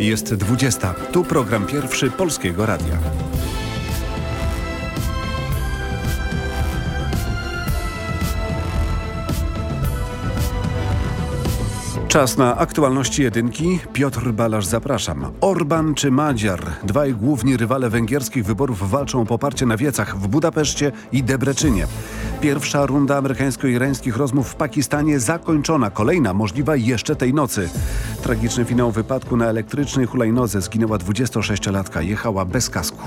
Jest 20. Tu program pierwszy Polskiego Radia. Czas na aktualności jedynki. Piotr Balasz zapraszam. Orban czy Madziar? Dwaj główni rywale węgierskich wyborów walczą o poparcie na wiecach w Budapeszcie i Debreczynie. Pierwsza runda amerykańsko-irańskich rozmów w Pakistanie zakończona. Kolejna możliwa jeszcze tej nocy. Tragiczny finał wypadku na elektrycznej hulajnodze zginęła 26-latka. Jechała bez kasku.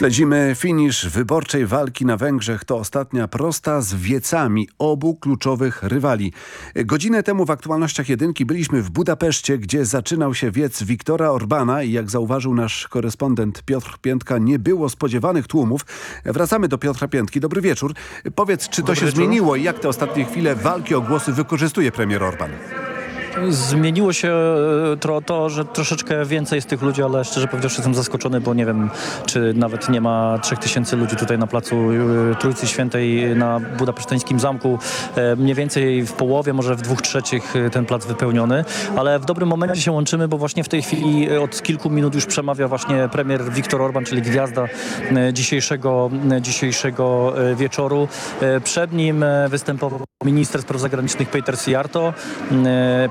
Śledzimy finisz wyborczej walki na Węgrzech. To ostatnia prosta z wiecami obu kluczowych rywali. Godzinę temu w aktualnościach jedynki byliśmy w Budapeszcie, gdzie zaczynał się wiec Wiktora Orbana i jak zauważył nasz korespondent Piotr Piętka, nie było spodziewanych tłumów. Wracamy do Piotra Piętki. Dobry wieczór. Powiedz, czy to Dobry się wieczór. zmieniło i jak te ostatnie chwile walki o głosy wykorzystuje premier Orban? Zmieniło się e, to, to, że troszeczkę więcej jest tych ludzi, ale szczerze powiedziawszy jestem zaskoczony, bo nie wiem, czy nawet nie ma 3000 ludzi tutaj na placu e, Trójcy Świętej na budapeszteńskim zamku. E, mniej więcej w połowie, może w dwóch trzecich ten plac wypełniony, ale w dobrym momencie się łączymy, bo właśnie w tej chwili od kilku minut już przemawia właśnie premier Viktor Orban, czyli gwiazda dzisiejszego, dzisiejszego wieczoru. Przed nim występował minister spraw zagranicznych Peter Sijarto.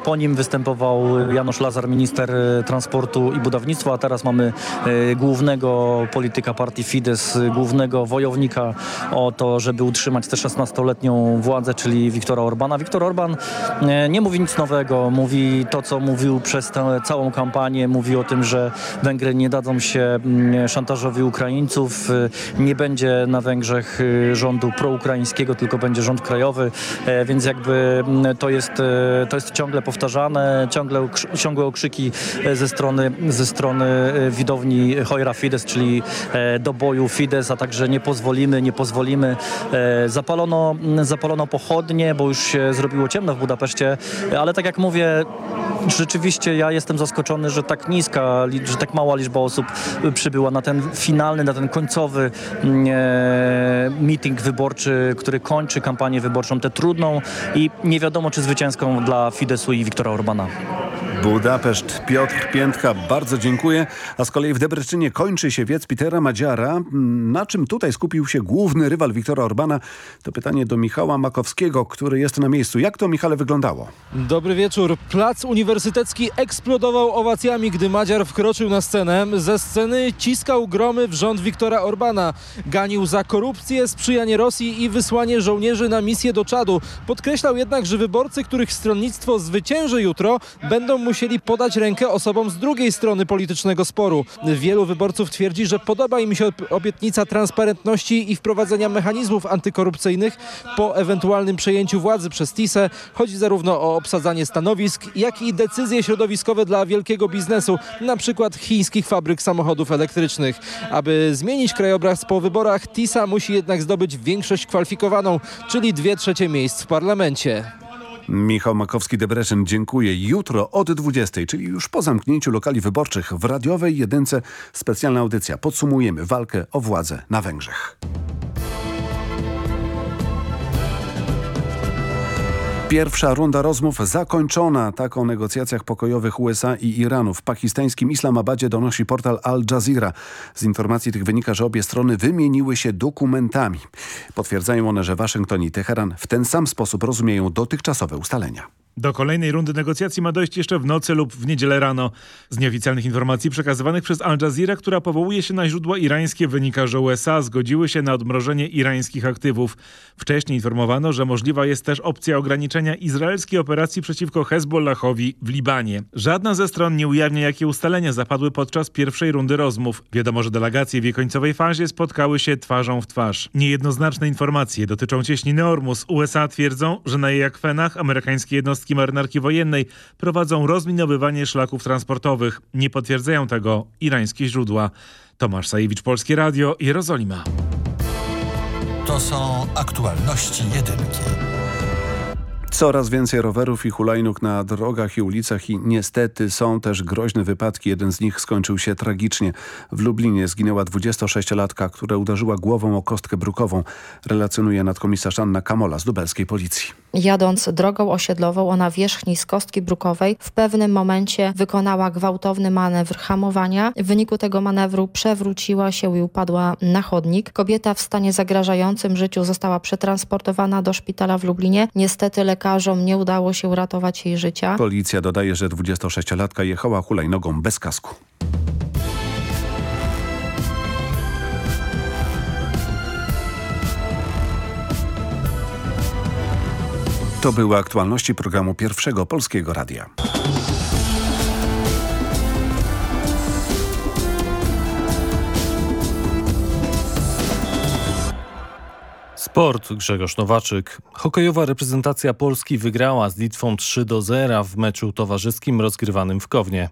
Po nim występował Janusz Lazar, minister e, transportu i budownictwa, a teraz mamy e, głównego polityka partii Fidesz, głównego wojownika o to, żeby utrzymać tę 16-letnią władzę, czyli Viktora Orbana. Viktor Orban e, nie mówi nic nowego, mówi to, co mówił przez tę całą kampanię, mówi o tym, że Węgry nie dadzą się mm, szantażowi Ukraińców, nie będzie na Węgrzech rządu proukraińskiego, tylko będzie rząd krajowy, więc jakby mm, to jest, to jest ciągle powtarzane powtarzane, ciągle, ciągłe okrzyki e, ze strony, ze strony e, widowni Hojra Fides, czyli e, do boju Fides, a także nie pozwolimy, nie pozwolimy. Zapalono, zapalono pochodnie, bo już się zrobiło ciemno w Budapeszcie, ale tak jak mówię, rzeczywiście ja jestem zaskoczony, że tak niska, że tak mała liczba osób przybyła na ten finalny, na ten końcowy mm, meeting wyborczy, który kończy kampanię wyborczą, tę trudną i nie wiadomo, czy zwycięską dla Fidesu i Viktora Orbana. Budapeszt, Piotr Piętka, bardzo dziękuję. A z kolei w Debreczynie kończy się wiec Petera Madziara. Na czym tutaj skupił się główny rywal Wiktora Orbana? To pytanie do Michała Makowskiego, który jest na miejscu. Jak to, Michale, wyglądało? Dobry wieczór. Plac Uniwersytecki eksplodował owacjami, gdy Madziar wkroczył na scenę. Ze sceny ciskał gromy w rząd Wiktora Orbana. Ganił za korupcję, sprzyjanie Rosji i wysłanie żołnierzy na misję do Czadu. Podkreślał jednak, że wyborcy, których stronnictwo zwycięży jutro, będą musieli podać rękę osobom z drugiej strony politycznego sporu. Wielu wyborców twierdzi, że podoba im się obietnica transparentności i wprowadzenia mechanizmów antykorupcyjnych po ewentualnym przejęciu władzy przez TISę. Chodzi zarówno o obsadzanie stanowisk, jak i decyzje środowiskowe dla wielkiego biznesu, na przykład chińskich fabryk samochodów elektrycznych. Aby zmienić krajobraz po wyborach, TISA musi jednak zdobyć większość kwalifikowaną, czyli dwie trzecie miejsc w parlamencie. Michał Makowski-Debreszyn, dziękuję. Jutro od 20, czyli już po zamknięciu lokali wyborczych w radiowej jedynce specjalna audycja. Podsumujemy walkę o władzę na Węgrzech. Pierwsza runda rozmów zakończona. Tak o negocjacjach pokojowych USA i Iranu. W pakistańskim Islamabadzie donosi portal Al Jazeera. Z informacji tych wynika, że obie strony wymieniły się dokumentami. Potwierdzają one, że Waszyngton i Teheran w ten sam sposób rozumieją dotychczasowe ustalenia. Do kolejnej rundy negocjacji ma dojść jeszcze w nocy lub w niedzielę rano. Z nieoficjalnych informacji przekazywanych przez Al Jazeera, która powołuje się na źródła irańskie, wynika, że USA zgodziły się na odmrożenie irańskich aktywów. Wcześniej informowano, że możliwa jest też opcja ograniczenia izraelskiej operacji przeciwko Hezbollahowi w Libanie. Żadna ze stron nie ujawnia, jakie ustalenia zapadły podczas pierwszej rundy rozmów. Wiadomo, że delegacje w jej końcowej fazie spotkały się twarzą w twarz. Niejednoznaczne informacje dotyczą cieśniny Ormus. USA twierdzą, że na jej akwenach amerykańskie jednostki jednostki marynarki wojennej prowadzą rozminowywanie szlaków transportowych. Nie potwierdzają tego irańskie źródła. Tomasz Sajewicz, Polskie Radio, Jerozolima. To są aktualności jedynki. Coraz więcej rowerów i hulajnóg na drogach i ulicach i niestety są też groźne wypadki. Jeden z nich skończył się tragicznie. W Lublinie zginęła 26-latka, która uderzyła głową o kostkę brukową. Relacjonuje nadkomisarz Anna Kamola z lubelskiej policji. Jadąc drogą osiedlową o nawierzchni z kostki brukowej w pewnym momencie wykonała gwałtowny manewr hamowania. W wyniku tego manewru przewróciła się i upadła na chodnik. Kobieta w stanie zagrażającym życiu została przetransportowana do szpitala w Lublinie. Niestety lekarzom nie udało się uratować jej życia. Policja dodaje, że 26-latka jechała hulajnogą bez kasku. To były aktualności programu Pierwszego Polskiego Radia. Sport Grzegorz Nowaczyk. Hokejowa reprezentacja Polski wygrała z Litwą 3 do 0 w meczu towarzyskim rozgrywanym w Kownie.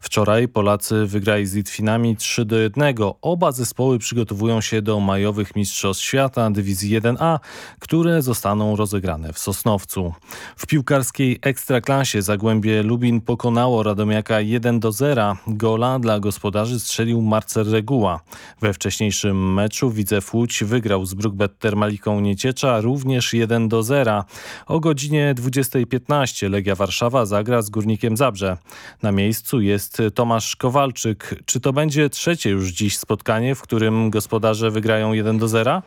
Wczoraj Polacy wygrali z Litwinami 3 do 1. Oba zespoły przygotowują się do majowych Mistrzostw Świata Dywizji 1A, które zostaną rozegrane w Sosnowcu. W piłkarskiej Ekstraklasie Zagłębie Lubin pokonało Radomiaka 1 do 0. Gola dla gospodarzy strzelił Marcel Reguła. We wcześniejszym meczu Widzew Łódź wygrał z Brookbetter Maliką Nieciecza również 1 do 0. O godzinie 20.15 Legia Warszawa zagra z Górnikiem Zabrze. Na miejscu jest Tomasz Kowalczyk. Czy to będzie trzecie już dziś spotkanie, w którym gospodarze wygrają 1 do 0?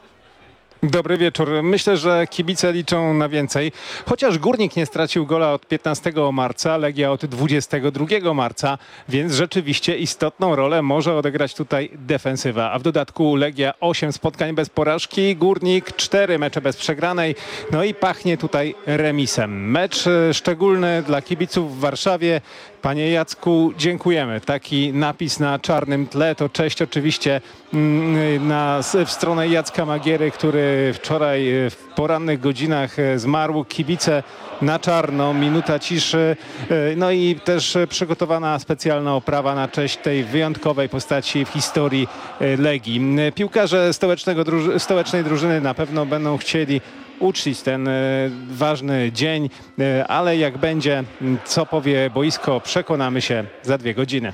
Dobry wieczór. Myślę, że kibice liczą na więcej. Chociaż Górnik nie stracił gola od 15 marca, Legia od 22 marca, więc rzeczywiście istotną rolę może odegrać tutaj defensywa. A w dodatku Legia 8 spotkań bez porażki, Górnik 4 mecze bez przegranej. No i pachnie tutaj remisem. Mecz e, szczególny dla kibiców w Warszawie. Panie Jacku, dziękujemy. Taki napis na czarnym tle to cześć oczywiście mm, na, w stronę Jacka Magiery, który wczoraj e, w porannych godzinach e, zmarł. Kibice na czarno, minuta ciszy. e, No i też przygotowana specjalna oprawa na cześć tej wyjątkowej postaci w historii Legii. Piłkarze stołecznego, stołecznej drużyny na pewno będą chcieli uczcić ten e, ważny dzień, e, ale jak będzie, co powie boisko, przekonamy się za dwie godziny.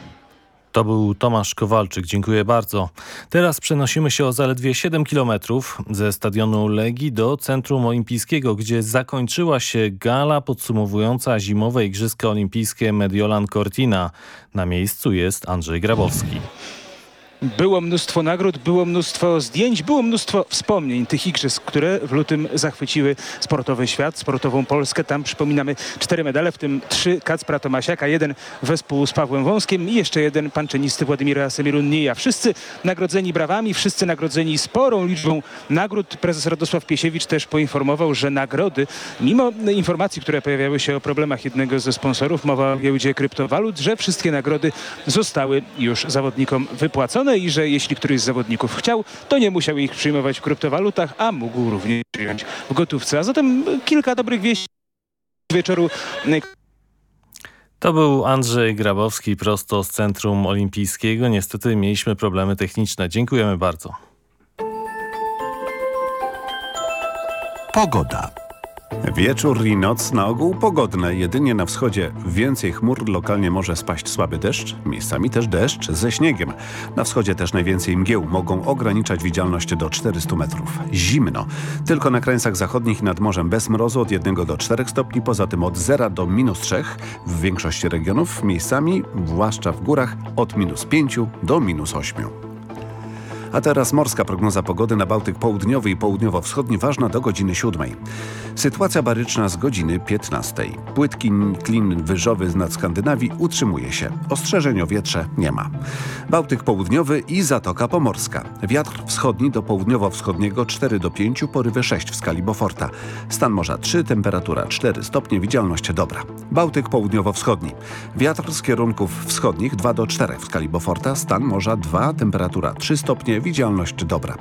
To był Tomasz Kowalczyk, dziękuję bardzo. Teraz przenosimy się o zaledwie 7 kilometrów ze stadionu Legii do Centrum Olimpijskiego, gdzie zakończyła się gala podsumowująca zimowe Igrzyska Olimpijskie Mediolan Cortina. Na miejscu jest Andrzej Grabowski. Było mnóstwo nagród, było mnóstwo zdjęć, było mnóstwo wspomnień tych igrzysk, które w lutym zachwyciły sportowy świat, sportową Polskę. Tam przypominamy cztery medale, w tym trzy Kacpra Tomasiaka, jeden wespół z Pawłem Wąskiem i jeszcze jeden panczynisty Władimira Semirunija. Wszyscy nagrodzeni brawami, wszyscy nagrodzeni sporą liczbą nagród. Prezes Radosław Piesiewicz też poinformował, że nagrody, mimo informacji, które pojawiały się o problemach jednego ze sponsorów, mowa o giełdzie kryptowalut, że wszystkie nagrody zostały już zawodnikom wypłacone i że jeśli któryś z zawodników chciał, to nie musiał ich przyjmować w kryptowalutach, a mógł również przyjąć w gotówce. A zatem kilka dobrych wieści wieczoru. To był Andrzej Grabowski prosto z Centrum Olimpijskiego. Niestety mieliśmy problemy techniczne. Dziękujemy bardzo. Pogoda. Wieczór i noc na ogół pogodne. Jedynie na wschodzie więcej chmur, lokalnie może spaść słaby deszcz, miejscami też deszcz ze śniegiem. Na wschodzie też najwięcej mgieł mogą ograniczać widzialność do 400 metrów. Zimno. Tylko na krańcach zachodnich i nad morzem bez mrozu od 1 do 4 stopni, poza tym od 0 do minus 3 w większości regionów, miejscami, zwłaszcza w górach, od minus 5 do minus 8. A teraz morska prognoza pogody na Bałtyk Południowy i Południowo-Wschodni ważna do godziny 7. Sytuacja baryczna z godziny 15. Płytki klin wyżowy nad Skandynawii utrzymuje się. Ostrzeżeń o wietrze nie ma. Bałtyk Południowy i Zatoka Pomorska. Wiatr wschodni do południowo-wschodniego 4 do 5, porywy 6 w skali Beauforta. Stan morza 3, temperatura 4 stopnie, widzialność dobra. Bałtyk Południowo-Wschodni. Wiatr z kierunków wschodnich 2 do 4 w skali Beauforta. Stan morza 2, temperatura 3 stopnie, widzialność dobra.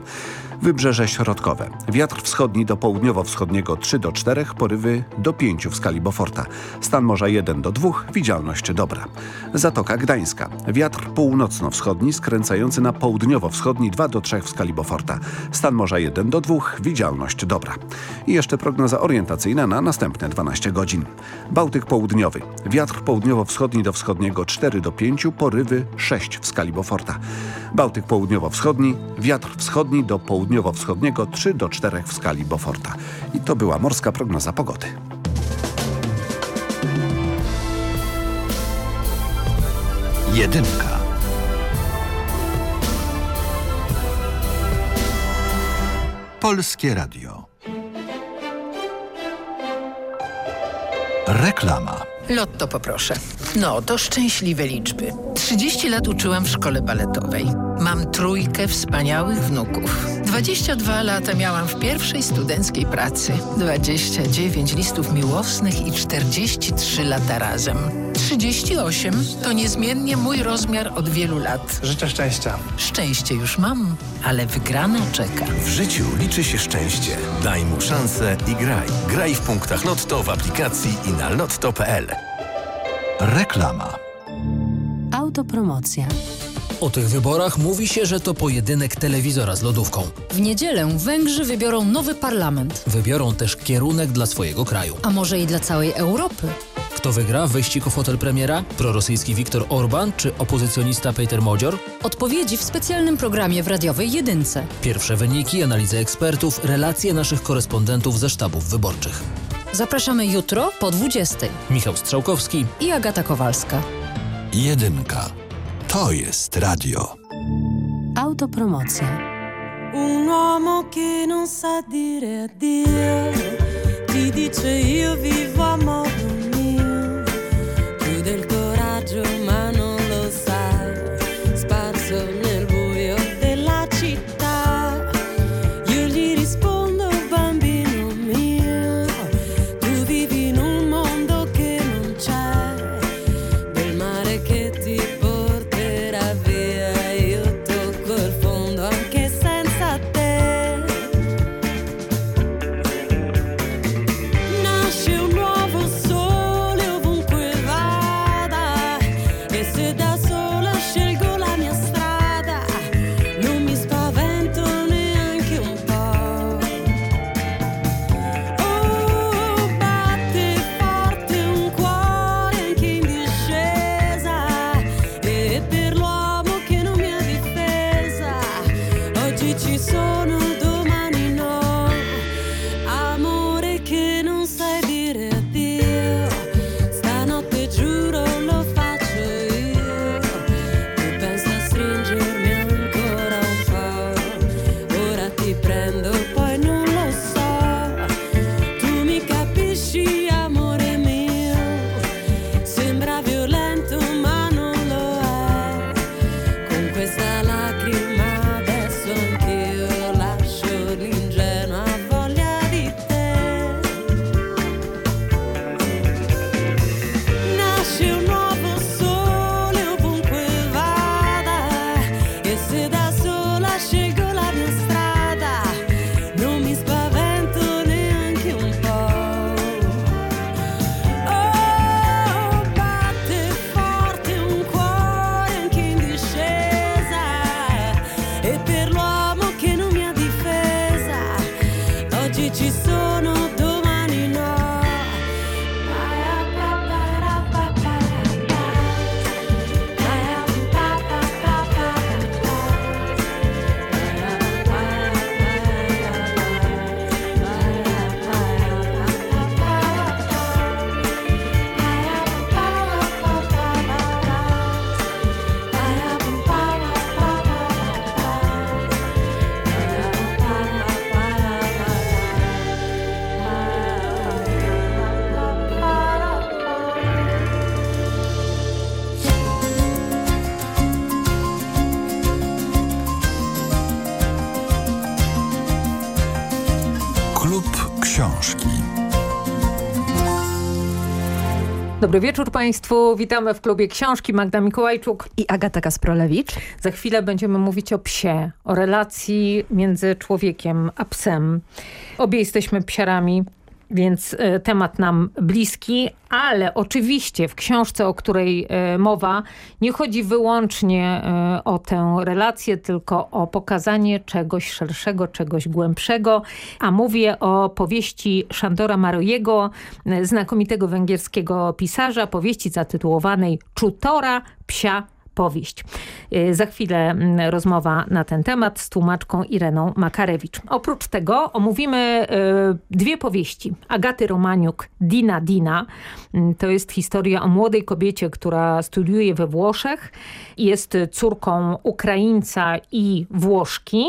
Wybrzeże środkowe. Wiatr wschodni do południowo-wschodniego 3 do 4, porywy do 5 w skali Beauforta. Stan morza 1 do 2, widzialność dobra. Zatoka Gdańska. Wiatr północno-wschodni skręcający na południowo-wschodni 2 do 3 w skali Beauforta. Stan morza 1 do 2, widzialność dobra. I jeszcze prognoza orientacyjna na następne 12 godzin. Bałtyk południowy. Wiatr południowo-wschodni do wschodniego 4 do 5, porywy 6 w skali Beauforta. Bałtyk południowo-wschodni, wiatr wschodni do południowo-wschodniego 3 do 4 w skali Beauforta. I to była morska prognoza pogody. Jedynka. Polskie Radio. Reklama. Lotto poproszę. No, to szczęśliwe liczby. 30 lat uczyłam w szkole baletowej. Mam trójkę wspaniałych wnuków. 22 lata miałam w pierwszej studenckiej pracy. 29 listów miłosnych i 43 lata razem. 38 to niezmiennie mój rozmiar od wielu lat. Życzę szczęścia. Szczęście już mam, ale wygrana czeka. W życiu liczy się szczęście. Daj mu szansę i graj. Graj w punktach Lotto w aplikacji i na lotto.pl. Reklama. Autopromocja. O tych wyborach mówi się, że to pojedynek telewizora z lodówką. W niedzielę Węgrzy wybiorą nowy parlament. Wybiorą też kierunek dla swojego kraju. A może i dla całej Europy? Kto wygra wyścig o fotel premiera? Prorosyjski Viktor Orban czy opozycjonista Peter Modzior? Odpowiedzi w specjalnym programie w radiowej Jedynce. Pierwsze wyniki, analizy ekspertów, relacje naszych korespondentów ze sztabów wyborczych. Zapraszamy jutro po 20. Michał Strzałkowski i Agata Kowalska. Jedynka. To jest radio. Autopromocja. Un uomo che non sa dire addio ti dice io vivo a Dobry wieczór Państwu. Witamy w klubie książki Magda Mikołajczuk i Agata Kasprolewicz. Za chwilę będziemy mówić o psie, o relacji między człowiekiem a psem. Obie jesteśmy psiarami, więc e, temat nam bliski, ale oczywiście w książce, o której e, mowa, nie chodzi wyłącznie e, o tę relację, tylko o pokazanie czegoś szerszego, czegoś głębszego, a mówię o powieści Szandora Marojego, znakomitego węgierskiego pisarza, powieści zatytułowanej Czutora psia powieść. Y, Za chwilę mm, rozmowa na ten temat z tłumaczką Ireną Makarewicz. Oprócz tego omówimy y, dwie powieści. Agaty Romaniuk, Dina Dina. Mm, To jest historia o młodej kobiecie, która studiuje we Włoszech. Jest córką Ukraińca i Włoszki.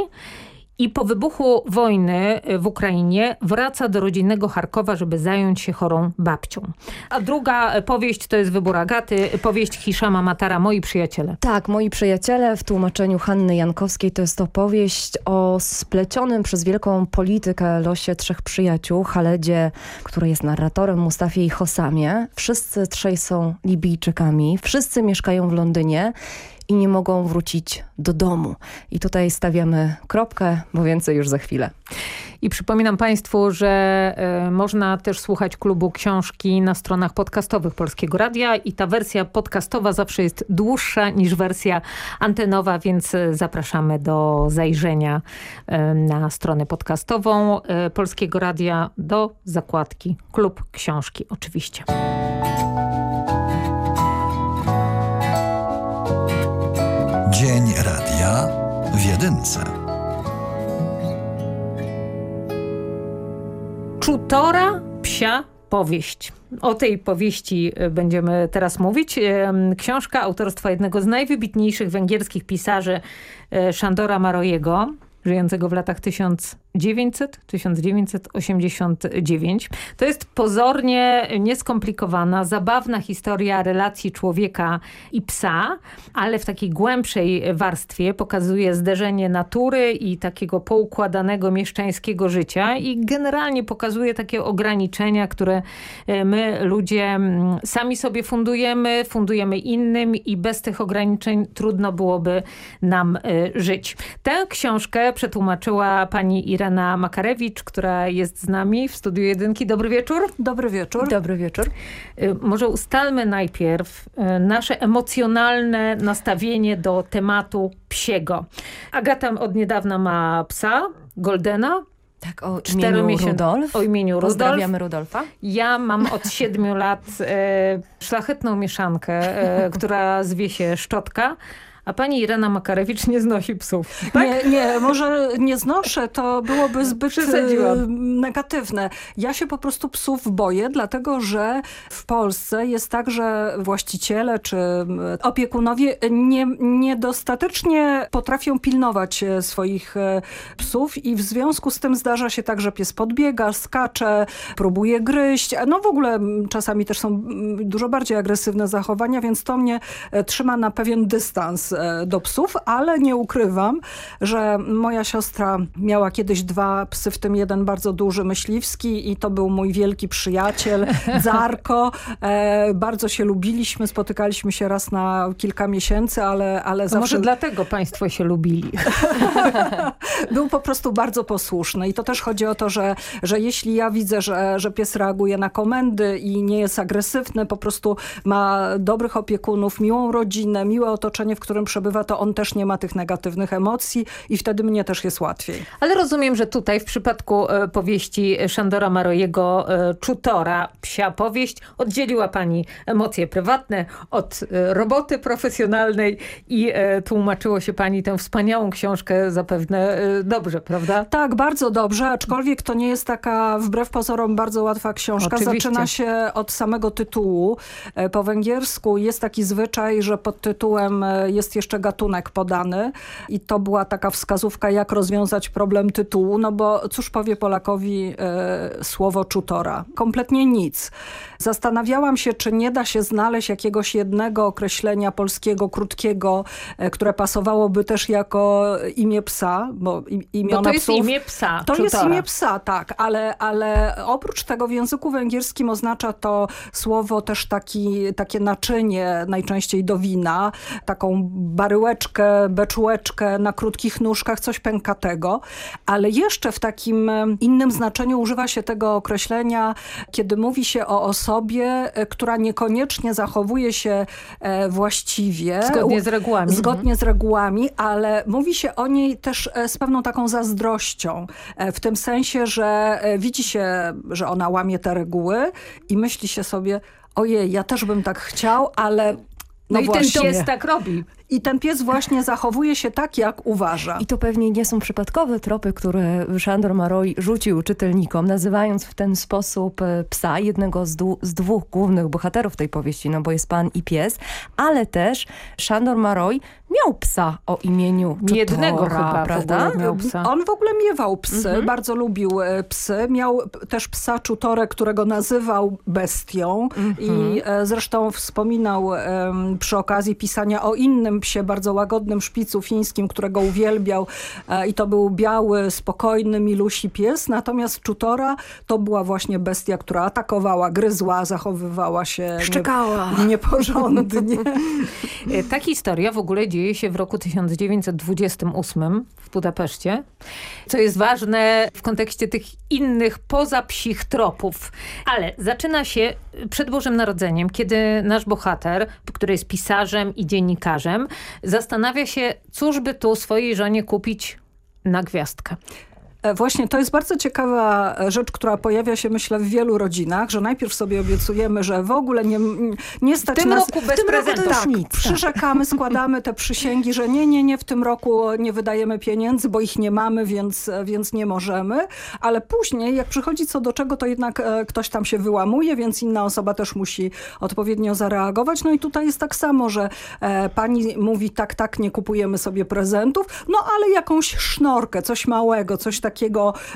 I po wybuchu wojny w Ukrainie wraca do rodzinnego Charkowa, żeby zająć się chorą babcią. A druga powieść to jest wybór Agaty, powieść Hiszama Matara, Moi przyjaciele. Tak, moi przyjaciele w tłumaczeniu Hanny Jankowskiej to jest opowieść o splecionym przez wielką politykę losie trzech przyjaciół. Haledzie, który jest narratorem, Mustafie i Hosamie. Wszyscy trzej są Libijczykami, wszyscy mieszkają w Londynie i nie mogą wrócić do domu. I tutaj stawiamy kropkę, bo więcej już za chwilę. I przypominam Państwu, że y, można też słuchać klubu książki na stronach podcastowych Polskiego Radia i ta wersja podcastowa zawsze jest dłuższa niż wersja antenowa, więc y, zapraszamy do zajrzenia y, na stronę podcastową y, Polskiego Radia do zakładki klub książki oczywiście. Dzień radia w jedynce. Czutora psia powieść. O tej powieści e, będziemy teraz mówić. Em, Książka autorstwa jednego z najwybitniejszych węgierskich pisarzy e, Szandora Marojego, żyjącego w latach 1900-1989. To jest pozornie nieskomplikowana, zabawna historia relacji człowieka i psa, ale w takiej głębszej warstwie pokazuje zderzenie natury i takiego poukładanego mieszczańskiego życia i generalnie pokazuje takie ograniczenia, które e, my ludzie sami sobie fundujemy, fundujemy innym i bez tych ograniczeń trudno byłoby nam e, żyć. Tę książkę przetłumaczyła pani Irena Makarewicz, która jest z nami w Studiu Jedynki. Dobry wieczór. Dobry wieczór. Dobry wieczór. Y, Może ustalmy najpierw y, nasze emocjonalne nastawienie do tematu psiego. Agata od niedawna ma psa, Goldena. Tak, o imieniu Rudolf. O imieniu Rudolf. Pozdrawiamy Rudolfa. Ja mam od siedmiu lat e, szlachetną mieszankę, e, która zwie się Szczotka. A pani Irena Makarewicz nie znosi psów. Nie, nie, może nie znoszę, to byłoby zbyt e, negatywne. Ja się po prostu psów boję, dlatego że w Polsce jest tak, że właściciele czy m, opiekunowie nie, niedostatecznie potrafią pilnować e, swoich psów i w związku z tym zdarza się tak, że pies podbiega, skacze, próbuje gryźć. No w ogóle m, czasami też są m, dużo bardziej agresywne zachowania, więc to mnie e, trzyma na pewien dystans do psów, ale nie ukrywam, że moja siostra miała kiedyś dwa psy, w tym jeden bardzo duży myśliwski i to był mój wielki przyjaciel, Zarko. E, bardzo się lubiliśmy, spotykaliśmy się raz na kilka miesięcy, ale, ale zawsze... Może dlatego państwo się lubili. był po prostu bardzo posłuszny i to też chodzi o to, że, że jeśli ja widzę, że, że pies reaguje na komendy i nie jest agresywny, po prostu ma dobrych opiekunów, miłą rodzinę, miłe otoczenie, w którym przebywa, to on też nie ma tych negatywnych emocji i wtedy mnie też jest łatwiej. Ale rozumiem, że tutaj w przypadku e, powieści Szandora Marojego e, Czutora, psia powieść, oddzieliła pani emocje prywatne od e, roboty profesjonalnej i e, tłumaczyło się pani tę wspaniałą książkę zapewne e, dobrze, prawda? Tak, bardzo dobrze, aczkolwiek to nie jest taka wbrew pozorom bardzo łatwa książka. Oczywiście. Zaczyna się od samego tytułu. E, Po węgiersku jest taki zwyczaj, że pod tytułem e, jest jeszcze gatunek podany i to była taka wskazówka, jak rozwiązać problem tytułu, no bo cóż powie Polakowi e, słowo czutora? Kompletnie nic. Zastanawiałam się, czy nie da się znaleźć jakiegoś jednego określenia polskiego, krótkiego, e, które pasowałoby też jako imię psa, bo imiona Bo to jest psów... imię psa, To jest czutora. imię psa, tak, ale, ale oprócz tego w języku węgierskim oznacza to słowo też taki, takie naczynie, najczęściej do wina, taką baryłeczkę, beczułeczkę na krótkich nóżkach, coś pękatego, ale jeszcze w takim e, innym znaczeniu używa się tego określenia, kiedy mówi się o osobie, e, która niekoniecznie zachowuje się e, właściwie. Zgodnie z regułami. Zgodnie z regułami, ale mówi się o niej też z pewną taką zazdrością. W tym sensie, że widzi się, że ona łamie te reguły i myśli się sobie, ojej, ja też bym tak chciał, ale No, no i właśnie. ten pies tak robi. I ten pies właśnie zachowuje się tak, jak uważa. I to pewnie nie są przypadkowe tropy, które Szandor Maroi rzucił czytelnikom, nazywając w ten sposób e, psa, jednego z, z dwóch głównych bohaterów tej powieści, no bo jest pan i pies, ale też Szandor Maroi miał psa o imieniu Czutora, Jednego chyba prawda? miał psa. On w ogóle miewał psy, Mhm. bardzo lubił e, psy. Miał też psa czutorę, którego nazywał bestią i e, zresztą wspominał em, przy okazji pisania o innym psie, bardzo łagodnym szpicu fińskim, którego uwielbiał e, i to był biały, spokojny, milusi pies. Natomiast czutora to była właśnie bestia, która atakowała, gryzła, zachowywała się Szczekała. Nie, nieporządnie. E, Ta historia w ogóle dzieje się w roku 1928 w Budapeszcie, co jest ważne w kontekście tych innych poza psich tropów. Ale zaczyna się przed Bożym Narodzeniem, kiedy nasz bohater, który jest pisarzem i dziennikarzem, zastanawia się, cóż by tu swojej żonie kupić na gwiazdkę. E, Właśnie, to jest bardzo ciekawa e, rzecz, która pojawia się, myślę, w wielu rodzinach, że najpierw sobie obiecujemy, że w ogóle nie, nie stać W tym nas... roku bez w tym roku to już Tak, nic. Przyrzekamy, składamy te przysięgi, że nie, nie, nie, w tym roku nie wydajemy pieniędzy, bo ich nie mamy, więc, więc nie możemy. Ale później, jak przychodzi co do czego, to jednak e, ktoś tam się wyłamuje, więc inna osoba też musi odpowiednio zareagować. No i tutaj jest tak samo, że e, pani mówi tak, tak, nie kupujemy sobie prezentów, no ale jakąś sznorkę, coś małego, coś takiego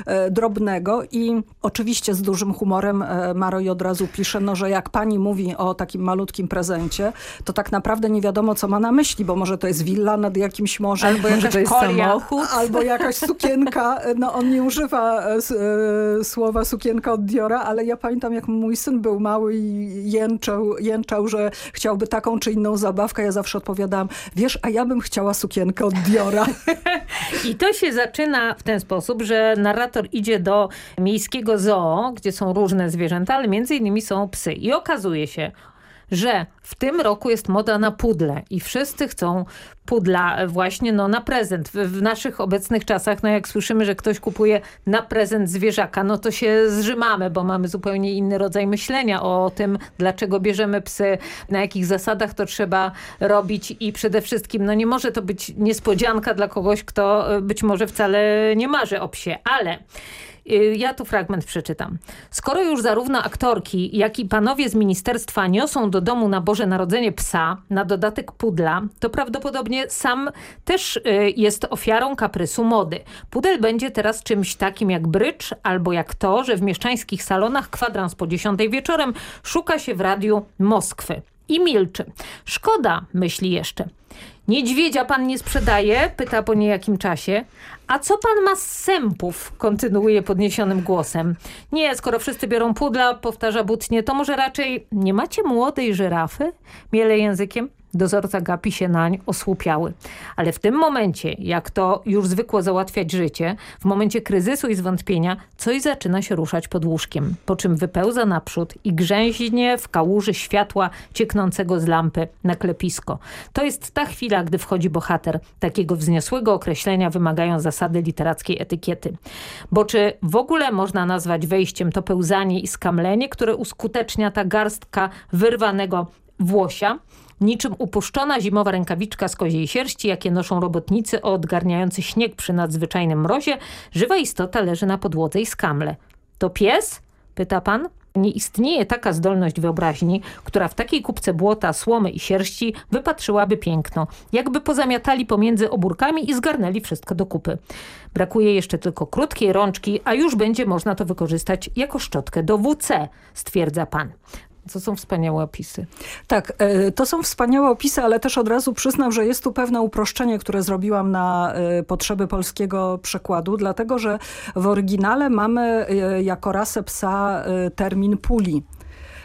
e, drobnego i oczywiście z dużym humorem e, Maroj od razu pisze, no, że jak pani mówi o takim malutkim prezencie, to tak naprawdę nie wiadomo, co ma na myśli, bo może to jest willa nad jakimś morzem. Albo może jakaś kolia. samochód. Albo jakaś sukienka. No on nie używa e, e, słowa sukienka od Diora, ale ja pamiętam, jak mój syn był mały i jęczał, jęczał, że chciałby taką czy inną zabawkę. Ja zawsze odpowiadałam, wiesz, a ja bym chciała sukienkę od Diora. I to się zaczyna w ten sposób, że narrator idzie do miejskiego zoo, gdzie są różne zwierzęta, ale między innymi są psy. I okazuje się, że w tym roku jest moda na pudle i wszyscy chcą pudla właśnie no, na prezent. W, w naszych obecnych czasach, no jak słyszymy, że ktoś kupuje na prezent zwierzaka, no to się zrzymamy, bo mamy zupełnie inny rodzaj myślenia o tym, dlaczego bierzemy psy, na jakich zasadach to trzeba robić i przede wszystkim, no nie może to być niespodzianka dla kogoś, kto y, być może wcale nie marzy o psie, ale Ja tu fragment przeczytam. Skoro już zarówno aktorki, jak i panowie z ministerstwa niosą do domu na Boże Narodzenie psa, na dodatek pudla, to prawdopodobnie sam też y, jest ofiarą kaprysu mody. Pudel będzie teraz czymś takim jak brycz, albo jak to, że w mieszczańskich salonach kwadrans po 10 wieczorem szuka się w radiu Moskwy. I milczy. Szkoda, myśli jeszcze. Niedźwiedzia pan nie sprzedaje? Pyta po niejakim czasie. A co pan ma z sępów? Kontynuuje podniesionym głosem. Nie, skoro wszyscy biorą pudla, powtarza butnie, to może raczej nie macie młodej żyrafy? Miele językiem. Dozorca gapi się nań osłupiały. Ale w tym momencie, jak to już zwykło załatwiać życie, w momencie kryzysu i zwątpienia, coś zaczyna się ruszać pod łóżkiem, po czym wypełza naprzód i grzęźnie w kałuży światła cieknącego z lampy na klepisko. To jest ta chwila, gdy wchodzi bohater. Takiego wzniosłego określenia wymagają zasady literackiej etykiety. Bo czy w ogóle można nazwać wejściem to pełzanie i skamlenie, które uskutecznia ta garstka wyrwanego włosia? Niczym upuszczona zimowa rękawiczka z koziej sierści, jakie noszą robotnicy odgarniający śnieg przy nadzwyczajnym mrozie, żywa istota leży na podłodze i skamle. To pies? Pyta pan. Nie istnieje taka zdolność wyobraźni, która w takiej kupce błota, słomy i sierści wypatrzyłaby piękno. Jakby pozamiatali pomiędzy obórkami i zgarnęli wszystko do kupy. Brakuje jeszcze tylko krótkiej rączki, a już będzie można to wykorzystać jako szczotkę do WC, stwierdza pan. To są wspaniałe opisy. Tak, e, to są wspaniałe opisy, ale też od razu przyznam, że jest tu pewne uproszczenie, które zrobiłam na e, potrzeby polskiego przekładu, dlatego że w oryginale mamy e, jako rasę psa termin puli.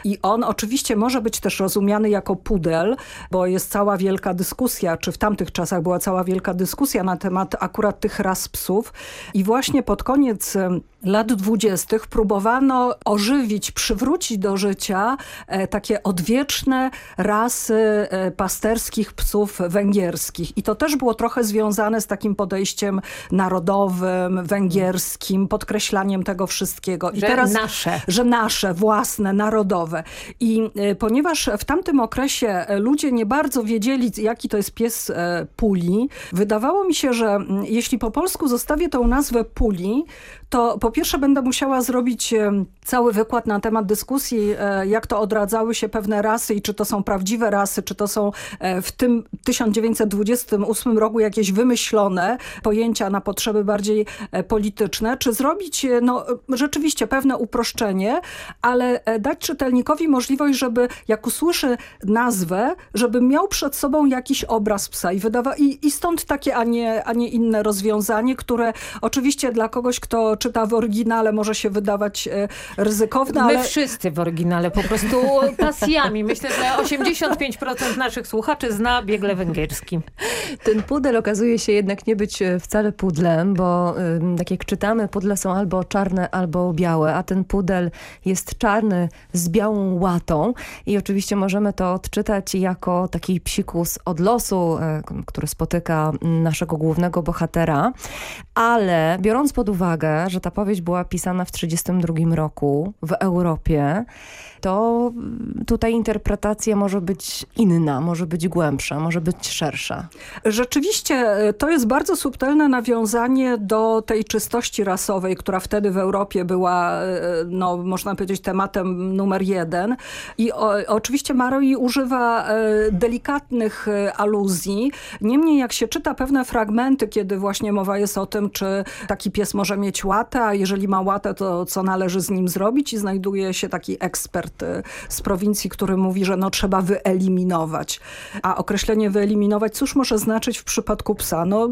I on oczywiście może być też rozumiany jako pudel, bo jest cała wielka dyskusja, czy w tamtych czasach była cała wielka dyskusja na temat akurat tych ras psów. I właśnie pod koniec lat dwudziestych próbowano ożywić, przywrócić do życia e, takie odwieczne rasy e, pasterskich psów węgierskich. I to też było trochę związane z takim podejściem narodowym, węgierskim, podkreślaniem tego wszystkiego. I że teraz, nasze. Że nasze, własne, narodowe. I e, ponieważ w tamtym okresie ludzie nie bardzo wiedzieli, jaki to jest pies puli, wydawało mi się, że jeśli po polsku zostawię tą nazwę puli, to po pierwsze będę musiała zrobić cały wykład na temat dyskusji, e, jak to odradzały się pewne rasy i czy to są prawdziwe rasy, czy to są e, w tym 1928 roku jakieś wymyślone pojęcia na potrzeby bardziej e, polityczne, czy zrobić no, rzeczywiście pewne uproszczenie, ale dać czytelnikowi możliwość, żeby jak usłyszy nazwę, żeby miał przed sobą jakiś obraz psa i, wydawa i, i stąd takie, a nie, a nie inne rozwiązanie, które oczywiście dla kogoś, kto czyta w oryginale może się wydawać ryzykowne, My ale... wszyscy w oryginale po prostu pasjami. Myślę, że 85% naszych słuchaczy zna biegle węgierski. Ten pudel okazuje się jednak nie być e, wcale pudlem, bo tak jak czytamy, pudle są albo czarne, albo białe, a ten pudel jest czarny z białą łatą i oczywiście możemy to odczytać jako taki psikus od losu, e, który spotyka naszego głównego bohatera, ale biorąc pod uwagę, że ta powieść była pisana w 1932 roku, w Europie, to tutaj interpretacja może być inna, może być głębsza, może być szersza. Rzeczywiście e, to jest bardzo subtelne nawiązanie do tej czystości rasowej, która wtedy w Europie była, e, no, można powiedzieć, tematem numer jeden. I o, oczywiście Maroi używa e, delikatnych aluzji. Niemniej jak się czyta pewne fragmenty, kiedy właśnie mowa jest o tym, czy taki pies może mieć łatę, a jeżeli ma łatę, to co należy z nim zrobić i znajduje się taki ekspert ekspert z prowincji, który mówi, że no trzeba wyeliminować. A określenie wyeliminować, cóż może znaczyć w przypadku psa? No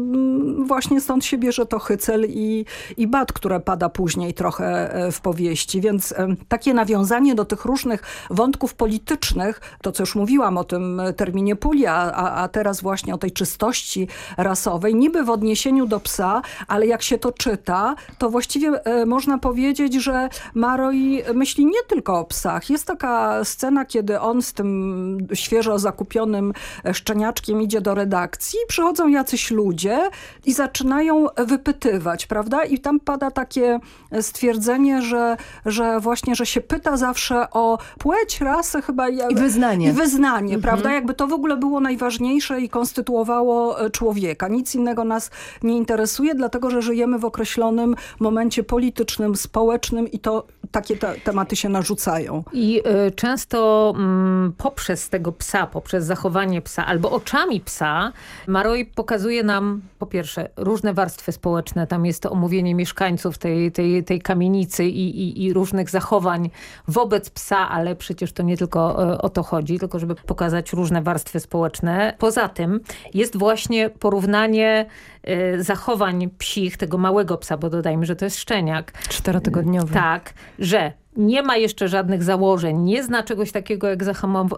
właśnie stąd się bierze to hycel i, i bat, które pada później trochę e, w powieści. Więc takie nawiązanie do tych różnych wątków politycznych, to co już mówiłam o tym terminie puli, a, a teraz właśnie o tej czystości rasowej, niby w odniesieniu do psa, ale jak się to czyta, to właściwie e, można powiedzieć, że Maroi myśli nie tylko o psach, jest taka scena, kiedy on z tym świeżo zakupionym szczeniaczkiem idzie do redakcji, przychodzą jacyś ludzie i zaczynają wypytywać, prawda? I tam pada takie stwierdzenie, że, że właśnie, że się pyta zawsze o płeć, rasę chyba. I wyznanie. I wyznanie, mhm. prawda? Jakby to w ogóle było najważniejsze i konstytuowało e, człowieka. Nic innego nas nie interesuje, dlatego że żyjemy w określonym momencie politycznym, społecznym i to takie te tematy się narzucają. I y, często mm, poprzez tego psa, poprzez zachowanie psa albo oczami psa, Maroi pokazuje nam po pierwsze różne warstwy społeczne. Tam jest to omówienie mieszkańców tej, tej, tej kamienicy i, i, i różnych zachowań wobec psa, ale przecież to nie tylko y, o to chodzi, tylko żeby pokazać różne warstwy społeczne. Poza tym jest właśnie porównanie y, zachowań psich, tego małego psa, bo dodajmy, że to jest szczeniak. Czterotygodniowy. Tak, że nie ma jeszcze żadnych założeń, nie zna czegoś takiego jak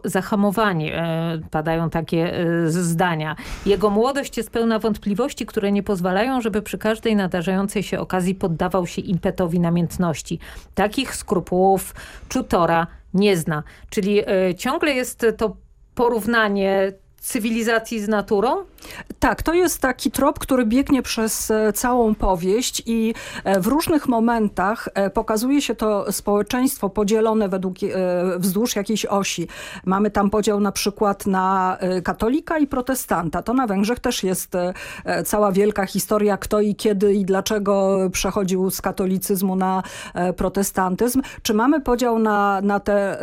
zahamowanie. E, padają takie e, zdania. Jego młodość jest pełna wątpliwości, które nie pozwalają, żeby przy każdej nadarzającej się okazji poddawał się impetowi namiętności. Takich skrupułów Czutora nie zna. Czyli e, ciągle jest to porównanie cywilizacji z naturą? Tak, to jest taki trop, który biegnie przez e, całą powieść i e, w różnych momentach e, pokazuje się to społeczeństwo podzielone według, wzdłuż jakiejś osi. Mamy tam podział na przykład na katolika i protestanta. To na Węgrzech też jest cała wielka historia, kto i kiedy i dlaczego przechodził z katolicyzmu na protestantyzm. Czy mamy podział na, na te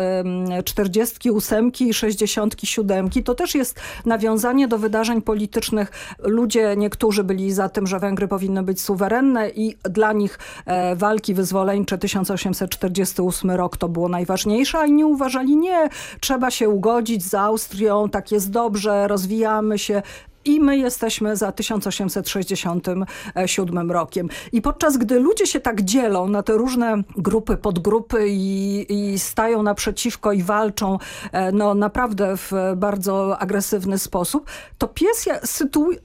48 i 67? To też jest nawiązanie do wydarzeń politycznych. Ludzie, niektórzy byli za tym, że Węgry powinny być suwerenne i dla nich e, walki wyzwoleńcze 1848 rok to było najważniejsze, a inni uważali nie, trzeba się ugodzić z Austrią, tak jest dobrze, rozwijamy się i my jesteśmy za 1867 rokiem. I podczas gdy ludzie się tak dzielą na te różne grupy, podgrupy i, i stają naprzeciwko i walczą e, no naprawdę w bardzo agresywny sposób, to pies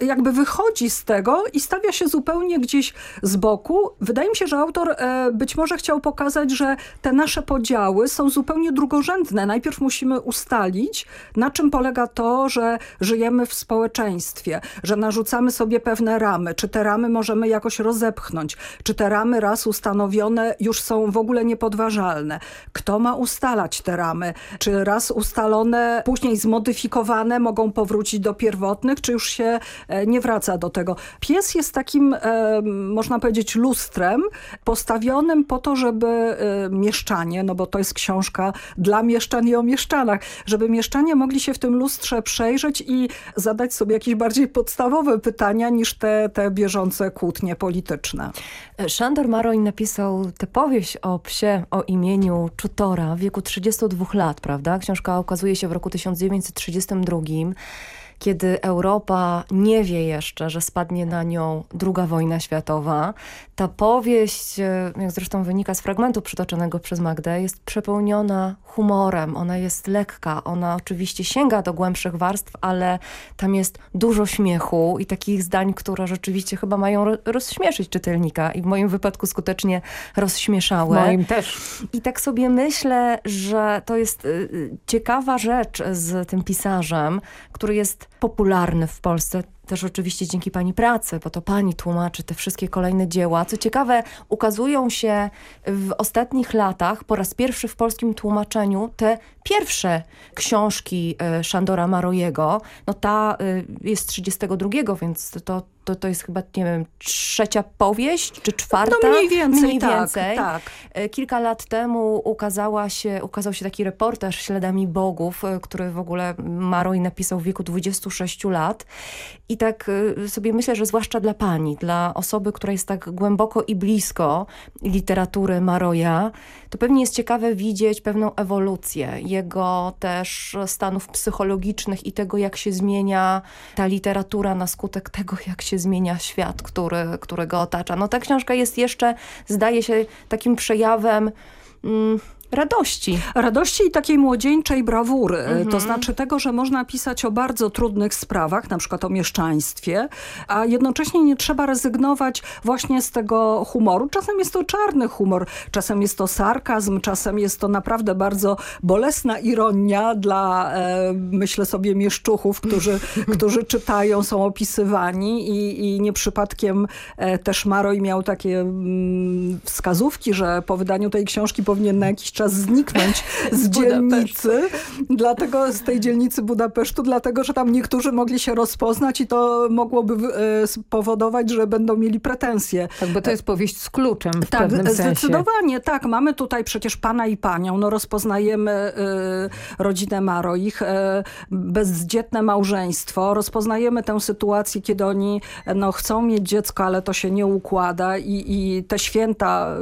jakby wychodzi z tego i stawia się zupełnie gdzieś z boku. Wydaje mi się, że autor e, być może chciał pokazać, że te nasze podziały są zupełnie drugorzędne. Najpierw musimy ustalić, na czym polega to, że żyjemy w społeczeństwie że narzucamy sobie pewne ramy. Czy te ramy możemy jakoś rozepchnąć? Czy te ramy raz ustanowione już są w ogóle niepodważalne? Kto ma ustalać te ramy? Czy raz ustalone, później zmodyfikowane mogą powrócić do pierwotnych, czy już się e, nie wraca do tego? Pies jest takim, e, można powiedzieć, lustrem postawionym po to, żeby e, mieszczanie, no bo to jest książka dla mieszczan i o mieszczanach, żeby mieszczanie mogli się w tym lustrze przejrzeć i zadać sobie jakieś bardziej podstawowe pytania niż te, te bieżące kłótnie polityczne. Szandor Maroń napisał tę powieść o psie o imieniu Czutora w wieku 32 lat, prawda? Książka okazuje się w roku 1932 kiedy Europa nie wie jeszcze, że spadnie na nią druga wojna światowa. Ta powieść, e, jak zresztą wynika z fragmentu przytoczonego przez Magdę, jest przepełniona humorem, ona jest lekka, ona oczywiście sięga do głębszych warstw, ale tam jest dużo śmiechu i takich zdań, które rzeczywiście chyba mają rozśmieszyć czytelnika i w moim wypadku skutecznie rozśmieszały. W moim też. I tak sobie myślę, że to jest y, y, ciekawa rzecz z tym pisarzem, który jest popularny w Polsce też oczywiście dzięki pani pracy, bo to pani tłumaczy te wszystkie kolejne dzieła. Co ciekawe, ukazują się w ostatnich latach po raz pierwszy w polskim tłumaczeniu te pierwsze książki e, Szandora Marojego. No ta e, jest 32, więc to to, to jest chyba, nie wiem, trzecia powieść, czy czwarta? No mniej więcej, mniej tak, więcej. tak. E, kilka lat temu ukazała się, ukazał się taki reportaż Śladami Bogów, który w ogóle Maroj napisał w wieku 26 lat. I tak sobie myślę, że zwłaszcza dla pani, dla osoby, która jest tak głęboko i blisko literatury Maroja, to pewnie jest ciekawe widzieć pewną ewolucję jego też stanów psychologicznych i tego, jak się zmienia ta literatura na skutek tego, jak się zmienia świat, który, który go otacza. No ta książka jest jeszcze, zdaje się, takim przejawem... Mm, radości. Radości i takiej młodzieńczej brawury. Mhm. To znaczy tego, że można pisać o bardzo trudnych sprawach, na przykład o mieszczaństwie, a jednocześnie nie trzeba rezygnować właśnie z tego humoru. Czasem jest to czarny humor, czasem jest to sarkazm, czasem jest to naprawdę bardzo bolesna ironia dla, e, myślę sobie, mieszczuchów, którzy, którzy czytają, są opisywani i, i nie przypadkiem e, też Maroj miał takie mm, wskazówki, że po wydaniu tej książki powinien na jakiś czas zniknąć z dzielnicy, dlatego z tej dzielnicy Budapesztu, dlatego, że tam niektórzy mogli się rozpoznać i to mogłoby e, spowodować, że będą mieli pretensje. Tak, bo to jest powieść z kluczem w tak, pewnym sensie. Zdecydowanie, tak. Mamy tutaj przecież pana i panią, no rozpoznajemy y, rodzinę Maro, ich y, bezdzietne małżeństwo, rozpoznajemy tę sytuację, kiedy oni no, chcą mieć dziecko, ale to się nie układa i, i te święta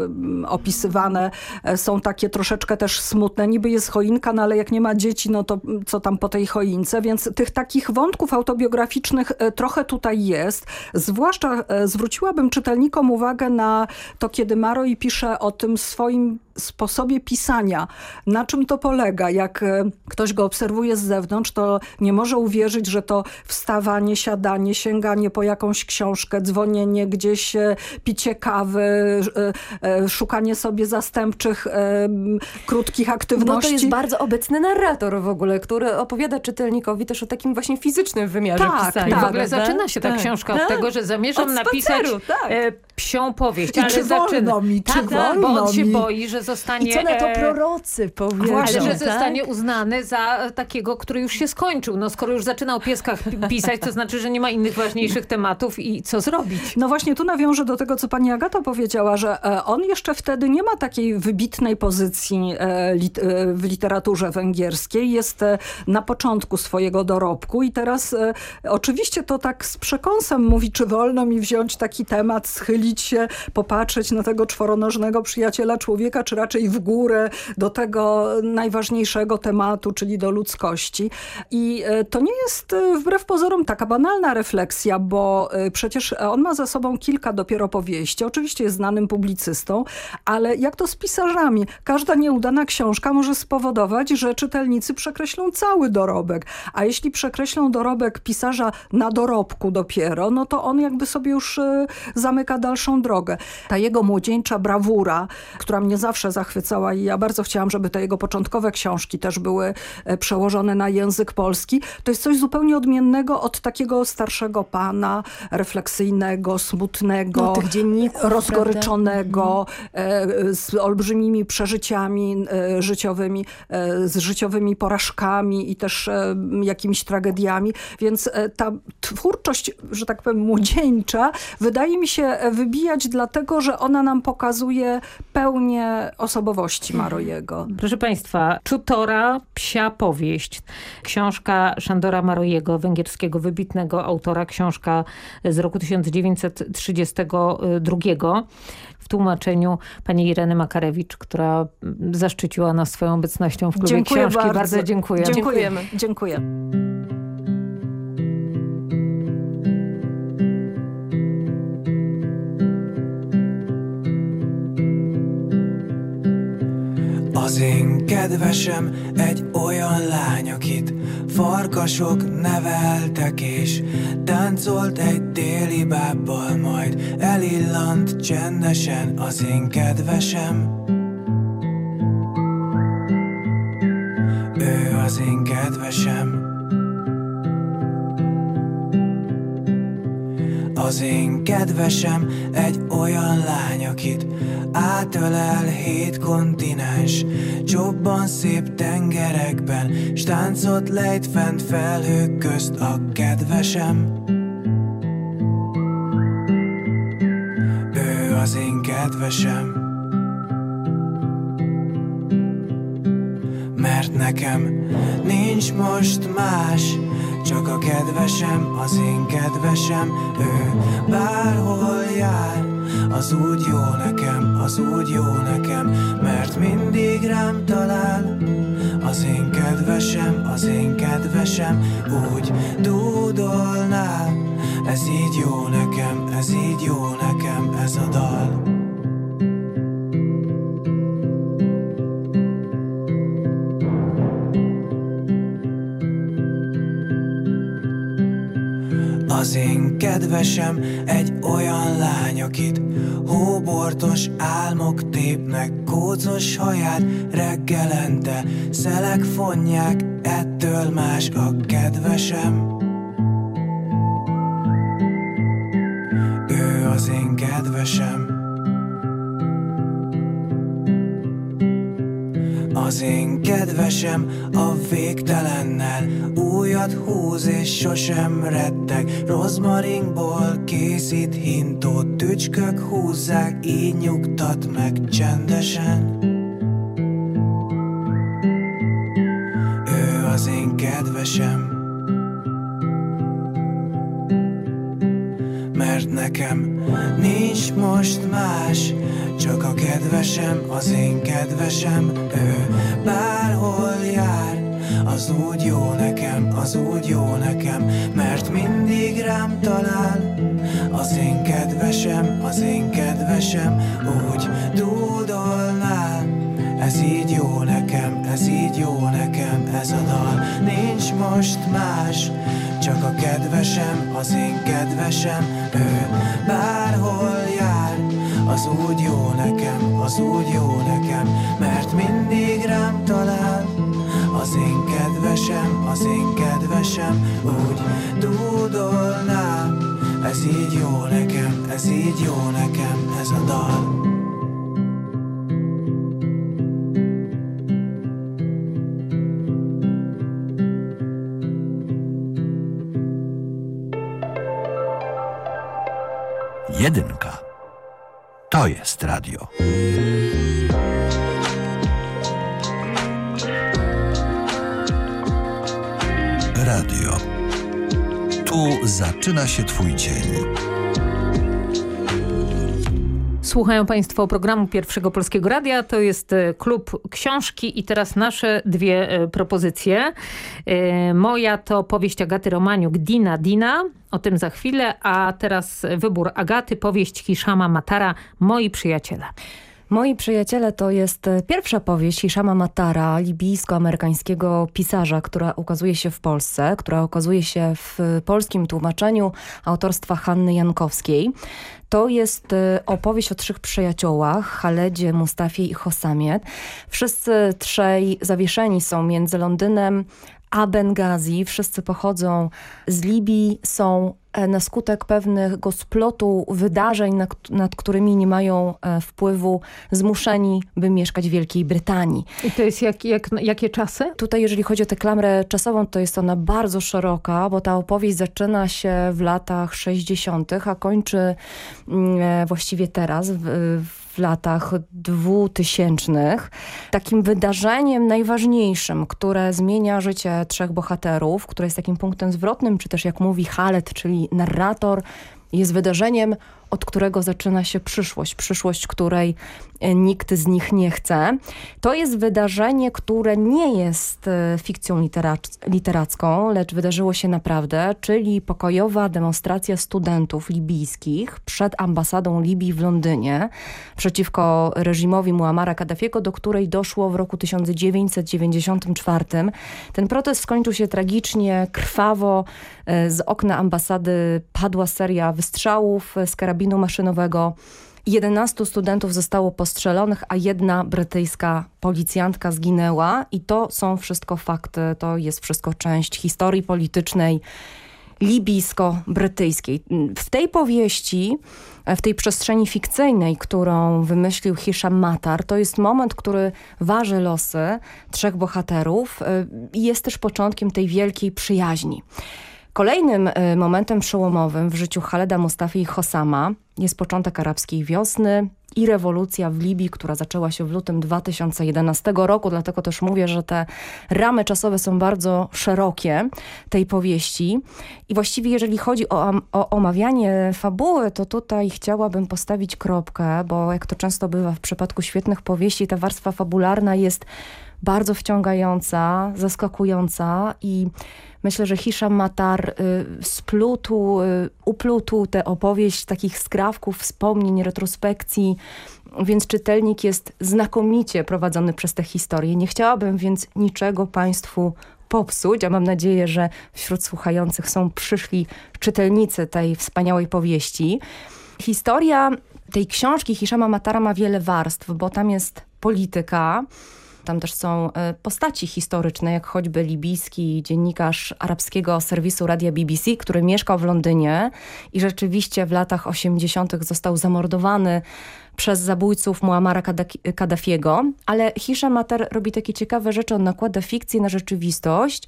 opisywane są takie troszeczkę troszeczkę też smutne. Niby jest choinka, no ale jak nie ma dzieci, no to co tam po tej choince? Więc tych takich wątków autobiograficznych e, trochę tutaj jest. Zwłaszcza e, zwróciłabym czytelnikom uwagę na to, kiedy Maroi pisze o tym swoim sposobie pisania. Na czym to polega? Jak e, ktoś go obserwuje z zewnątrz, to nie może uwierzyć, że to wstawanie, siadanie, sięganie po jakąś książkę, dzwonienie gdzieś, e, picie kawy, e, szukanie sobie zastępczych krótkich aktywności. Bo to jest bardzo obecny narrator w ogóle, który opowiada czytelnikowi też o takim właśnie fizycznym wymiarze Tak, pisania. I w ogóle prawda? zaczyna się ta Tak. książka Tak. od tego, że zamierzam Od napisać spaceru, tak. psią powieść. I ale czy zaczyna. wolno mi, czy tak, tak, bo wolno on się mi? boi, że zostanie... I co na to e, prorocy powiedzą, Ale że tak? zostanie uznany za takiego, który już się skończył. No skoro już zaczyna o pieskach pi- pisać, to znaczy, że nie ma innych ważniejszych tematów i co zrobić. No właśnie tu nawiążę do tego, co pani Agata powiedziała, że e, on jeszcze wtedy nie ma takiej wybitnej pozycji e, w literaturze węgierskiej. Jest na początku swojego dorobku i teraz oczywiście to tak z przekąsem mówi, czy wolno mi wziąć taki temat, schylić się, popatrzeć na tego czworonożnego przyjaciela człowieka, czy raczej w górę do tego najważniejszego tematu, czyli do ludzkości. I e, to nie jest e, wbrew pozorom taka banalna refleksja, bo e, przecież on ma za sobą kilka dopiero powieści. Oczywiście jest znanym publicystą, ale jak to z pisarzami? Każda nieudana książka może spowodować, że czytelnicy przekreślą cały dorobek. A jeśli przekreślą dorobek pisarza na dorobku dopiero, no to on jakby sobie już zamyka dalszą drogę. Ta jego młodzieńcza brawura, która mnie zawsze zachwycała i ja bardzo chciałam, żeby te jego początkowe książki też były e, przełożone na język polski, to jest coś zupełnie odmiennego od takiego starszego pana, refleksyjnego, smutnego, No, tych dzienników, rozgoryczonego, e, z olbrzymimi przeżyciami e, życiowymi, z życiowymi porażkami i też jakimiś tragediami. Więc ta twórczość, że tak powiem, młodzieńcza, wydaje mi się wybijać dlatego, że ona nam pokazuje pełnię osobowości Marojego. Proszę Państwa, Czutora, Psia Powieść. Książka Szandora Marojego, węgierskiego wybitnego autora. Książka z roku 1932 w tłumaczeniu pani Ireny Makarewicz, która zaszczyciła nas swoją obecnością w klubie Dziękuję książki. bardzo. bardzo dziękuję. Dziękujemy. Dziękuję. Az én kedvesem egy olyan lány, akit farkasok neveltek és táncolt egy déli bábbal, majd elillant csendesen az én kedvesem. Ő az én kedvesem. Az én kedvesem egy olyan lány, akit átölel hét kontinens, csobban szép tengerekben, stáncot lejt fent felhők közt a kedvesem. Ő az én kedvesem. Mert nekem nincs most más, csak a kedvesem, az én kedvesem, ő bárhol jár, az úgy jó nekem, az úgy jó nekem, mert mindig rám talál. Az én kedvesem, az én kedvesem, úgy dúdolnál. Ez így jó nekem, ez így jó nekem, ez a dal. Kedvesem egy olyan lány, akit hóbortos álmok tépnek, kócos haját reggelente, szelek fonják, ettől más a kedvesem. Ő az én kedvesem. Az én kedvesem a végtelennel Újat húz és sosem retteg Rozmaringból készít hintót Tücskök húzzák, így nyugtat meg csendesen. Ő az én kedvesem. Mert nekem nincs most más Csak a kedvesem, az én kedvesem. Ő bárhol jár Az úgy jó nekem, az úgy jó nekem Mert mindig rám talál. Az én kedvesem, az én kedvesem Úgy dúdolnál. Ez így jó nekem, ez így jó nekem Ez a dal. Nincs most más Csak a kedvesem, az én kedvesem. Ő bárhol jár Az úgy jó nekem, az úgy jó nekem Mert mindig rám talál Az én kedvesem, az én kedvesem Úgy dúdolná Ez így jó nekem, ez így jó nekem Ez a dal Jedynka. To jest. Radio. Zaczyna się Twój dzień. Słuchają Państwo programu Pierwszego Polskiego Radia. To jest e, klub książki i teraz nasze dwie e, propozycje. E, moja to powieść Agaty Romaniuk Dina Dina. O tym za chwilę. A teraz wybór Agaty, powieść Hiszama Matara Moi przyjaciele. Moi przyjaciele to jest e, pierwsza powieść Hiszama Matara, libijsko-amerykańskiego pisarza, która ukazuje się w Polsce, która ukazuje się w polskim tłumaczeniu autorstwa Hanny Jankowskiej. To jest e, opowieść o trzech przyjaciołach, Haledzie, Mustafie i Hosamie. Wszyscy trzej zawieszeni są między Londynem a Bengazi. Wszyscy pochodzą z Libii, są e, na skutek pewnego splotu wydarzeń, nad, nad którymi nie mają e, wpływu, zmuszeni, by mieszkać w Wielkiej Brytanii. I to jest jak, jak, jakie czasy? Tutaj, jeżeli chodzi o tę klamrę czasową, to jest ona bardzo szeroka, bo ta opowieść zaczyna się w latach 60., a kończy mm, e, właściwie teraz, w, w latach dwutysięcznych. Takim wydarzeniem najważniejszym, które zmienia życie trzech bohaterów, które jest takim punktem zwrotnym, czy też jak mówi Halet, czyli narrator, jest wydarzeniem, od którego zaczyna się przyszłość, przyszłość, której e, nikt z nich nie chce. To jest wydarzenie, które nie jest e, fikcją literacką, lecz wydarzyło się naprawdę, czyli pokojowa demonstracja studentów libijskich przed ambasadą Libii w Londynie przeciwko reżimowi Muamara Kaddafiego, do której doszło w roku 1994. Ten protest skończył się tragicznie, krwawo. E, z okna ambasady padła seria wystrzałów z karabinu maszynowego. 11 studentów zostało postrzelonych, a jedna brytyjska policjantka zginęła i to są wszystko fakty, to jest wszystko część historii politycznej libijsko-brytyjskiej. W tej powieści, w tej przestrzeni fikcyjnej, którą wymyślił Hisham Matar, to jest moment, który waży losy trzech bohaterów i jest też początkiem tej wielkiej przyjaźni. Kolejnym y, momentem przełomowym w życiu Haleda Mustafi i Hossama jest początek arabskiej wiosny i rewolucja w Libii, która zaczęła się w lutym 2011 roku. Dlatego też mówię, że te ramy czasowe są bardzo szerokie tej powieści. I właściwie jeżeli chodzi o, o omawianie fabuły, to tutaj chciałabym postawić kropkę, bo jak to często bywa w przypadku świetnych powieści, ta warstwa fabularna jest bardzo wciągająca, zaskakująca i myślę, że Hisham Matar y, splutł, y, uplutł tę opowieść takich skrawków, wspomnień, retrospekcji, więc czytelnik jest znakomicie prowadzony przez tę historię. Nie chciałabym więc niczego Państwu popsuć, a mam nadzieję, że wśród słuchających są przyszli czytelnicy tej wspaniałej powieści. Historia tej książki Hishama Matara ma wiele warstw, bo tam jest polityka, tam też są e, postaci historyczne, jak choćby libijski dziennikarz arabskiego serwisu radia BBC, który mieszkał w Londynie i rzeczywiście w latach 80. został zamordowany przez zabójców Muamara Kaddafiego, ale Hisham Matar robi takie ciekawe rzeczy, on nakłada fikcję na rzeczywistość,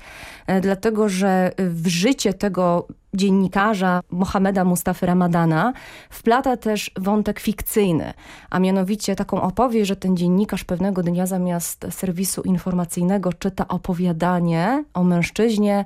e, dlatego że w życie tego dziennikarza Mohameda Mustafy Ramadana wplata też wątek fikcyjny, a mianowicie taką opowieść, że ten dziennikarz pewnego dnia zamiast serwisu informacyjnego czyta opowiadanie o mężczyźnie,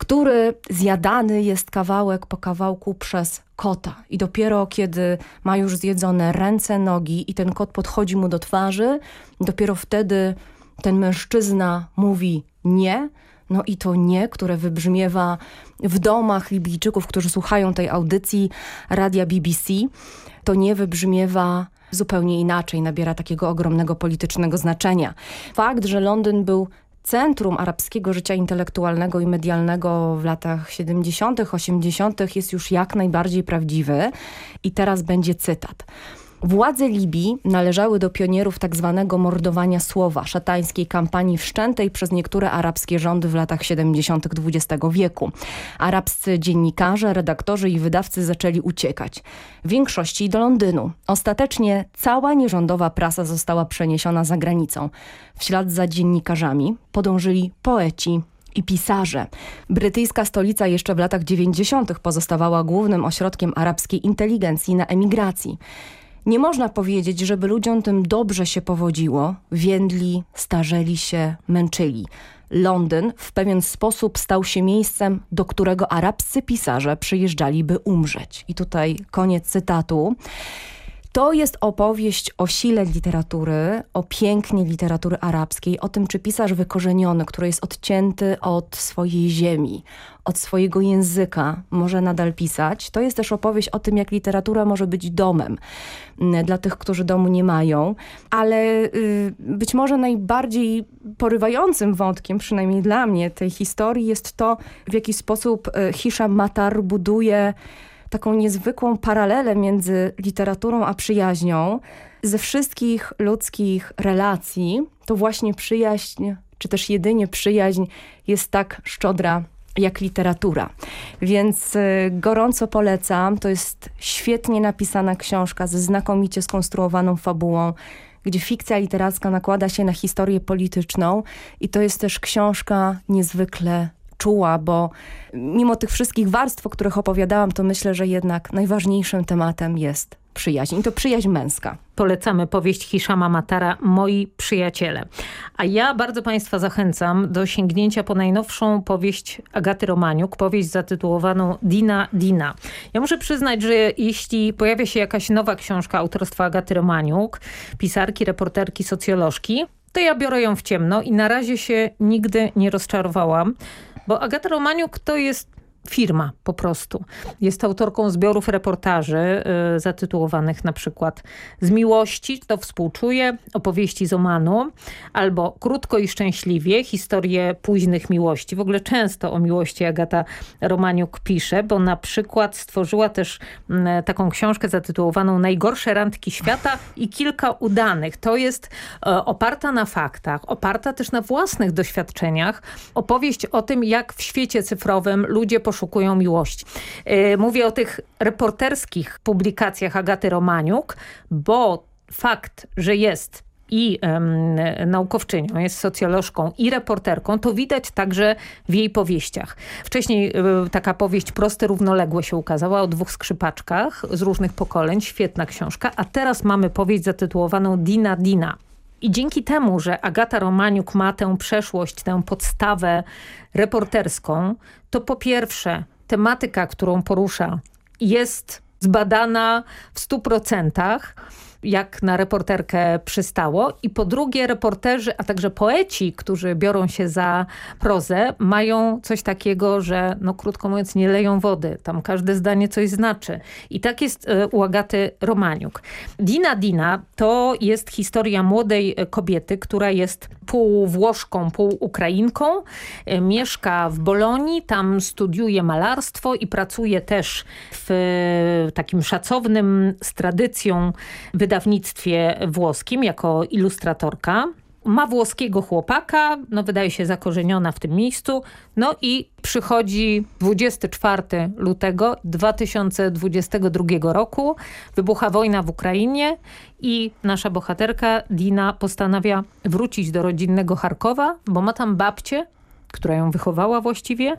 który zjadany jest kawałek po kawałku przez kota. I dopiero kiedy ma już zjedzone ręce, nogi i ten kot podchodzi mu do twarzy, dopiero wtedy ten mężczyzna mówi nie, no i to nie, które wybrzmiewa w domach Libijczyków, którzy słuchają tej audycji radia BBC, to nie wybrzmiewa zupełnie inaczej, nabiera takiego ogromnego politycznego znaczenia. Fakt, że Londyn był centrum arabskiego życia intelektualnego i medialnego w latach 70., 80. jest już jak najbardziej prawdziwy. I teraz będzie cytat. Władze Libii należały do pionierów tzw. Tak mordowania słowa, szatańskiej kampanii wszczętej przez niektóre arabskie rządy w latach 70. XX wieku. Arabscy dziennikarze, redaktorzy i wydawcy zaczęli uciekać. W większości do Londynu. Ostatecznie cała nierządowa prasa została przeniesiona za granicą. W ślad za dziennikarzami podążyli poeci, i pisarze. Brytyjska stolica jeszcze w latach 90. pozostawała głównym ośrodkiem arabskiej inteligencji na emigracji. Nie można powiedzieć, żeby ludziom tym dobrze się powodziło. Więdli, starzeli się, męczyli. Londyn w pewien sposób stał się miejscem, do którego arabscy pisarze przyjeżdżali, by umrzeć. I tutaj koniec cytatu. To jest opowieść o sile literatury, o pięknie literatury arabskiej, o tym, czy pisarz wykorzeniony, który jest odcięty od swojej ziemi, od swojego języka, może nadal pisać. To jest też opowieść o tym, jak literatura może być domem mm, dla tych, którzy domu nie mają, ale y, być może najbardziej porywającym wątkiem, przynajmniej dla mnie, tej historii jest to, w jaki sposób y, Hisham Matar buduje taką niezwykłą paralelę między literaturą a przyjaźnią. Ze wszystkich ludzkich relacji to właśnie przyjaźń, czy też jedynie przyjaźń jest tak szczodra jak literatura. Więc y, gorąco polecam. To jest świetnie napisana książka ze znakomicie skonstruowaną fabułą, gdzie fikcja literacka nakłada się na historię polityczną i to jest też książka niezwykle czuła, bo mimo tych wszystkich warstw, o których opowiadałam, to myślę, że jednak najważniejszym tematem jest przyjaźń. I to przyjaźń męska. Polecamy powieść Hiszama Matara Moi przyjaciele. A ja bardzo Państwa zachęcam do sięgnięcia po najnowszą powieść Agaty Romaniuk, powieść zatytułowaną Dina Dina. Ja muszę przyznać, że jeśli pojawia się jakaś nowa książka autorstwa Agaty Romaniuk, pisarki, reporterki, socjolożki, to ja biorę ją w ciemno i na razie się nigdy nie rozczarowałam. Bo Agata Romaniuk to jest firma po prostu. Jest autorką zbiorów reportaży y, zatytułowanych na przykład Z miłości, to współczuję, opowieści z Omanu, albo Krótko i szczęśliwie, historie późnych miłości. W ogóle często o miłości Agata Romaniuk pisze, bo na przykład stworzyła też y, taką książkę zatytułowaną Najgorsze randki świata i kilka udanych. To jest y, oparta na faktach, oparta też na własnych doświadczeniach. Opowieść o tym, jak w świecie cyfrowym ludzie poszukują miłości. E, mówię o tych reporterskich publikacjach Agaty Romaniuk, bo fakt, że jest i um, naukowczynią, jest socjolożką i reporterką, to widać także w jej powieściach. Wcześniej y, taka powieść Proste Równoległe się ukazała o dwóch skrzypaczkach z różnych pokoleń, świetna książka, a teraz mamy powieść zatytułowaną Dina Dina. I dzięki temu, że Agata Romaniuk ma tę przeszłość, tę podstawę reporterską, to po pierwsze tematyka, którą porusza jest zbadana w stu procentach, jak na reporterkę przystało. I po drugie reporterzy, a także poeci, którzy biorą się za prozę, mają coś takiego, że no krótko mówiąc nie leją wody. Tam każde zdanie coś znaczy. I tak jest e, u Agaty Romaniuk. Dina Dina to jest historia młodej kobiety, która jest pół Włoszką, pół Ukrainką. E, mieszka w Bolonii, tam studiuje malarstwo i pracuje też w e, takim szacownym z tradycją wydawnictwie włoskim jako ilustratorka. Ma włoskiego chłopaka, no wydaje się zakorzeniona w tym miejscu. No i przychodzi 24 lutego 2022 roku. Wybucha wojna w Ukrainie i nasza bohaterka Dina postanawia wrócić do rodzinnego Charkowa, bo ma tam babcię, która ją wychowała właściwie.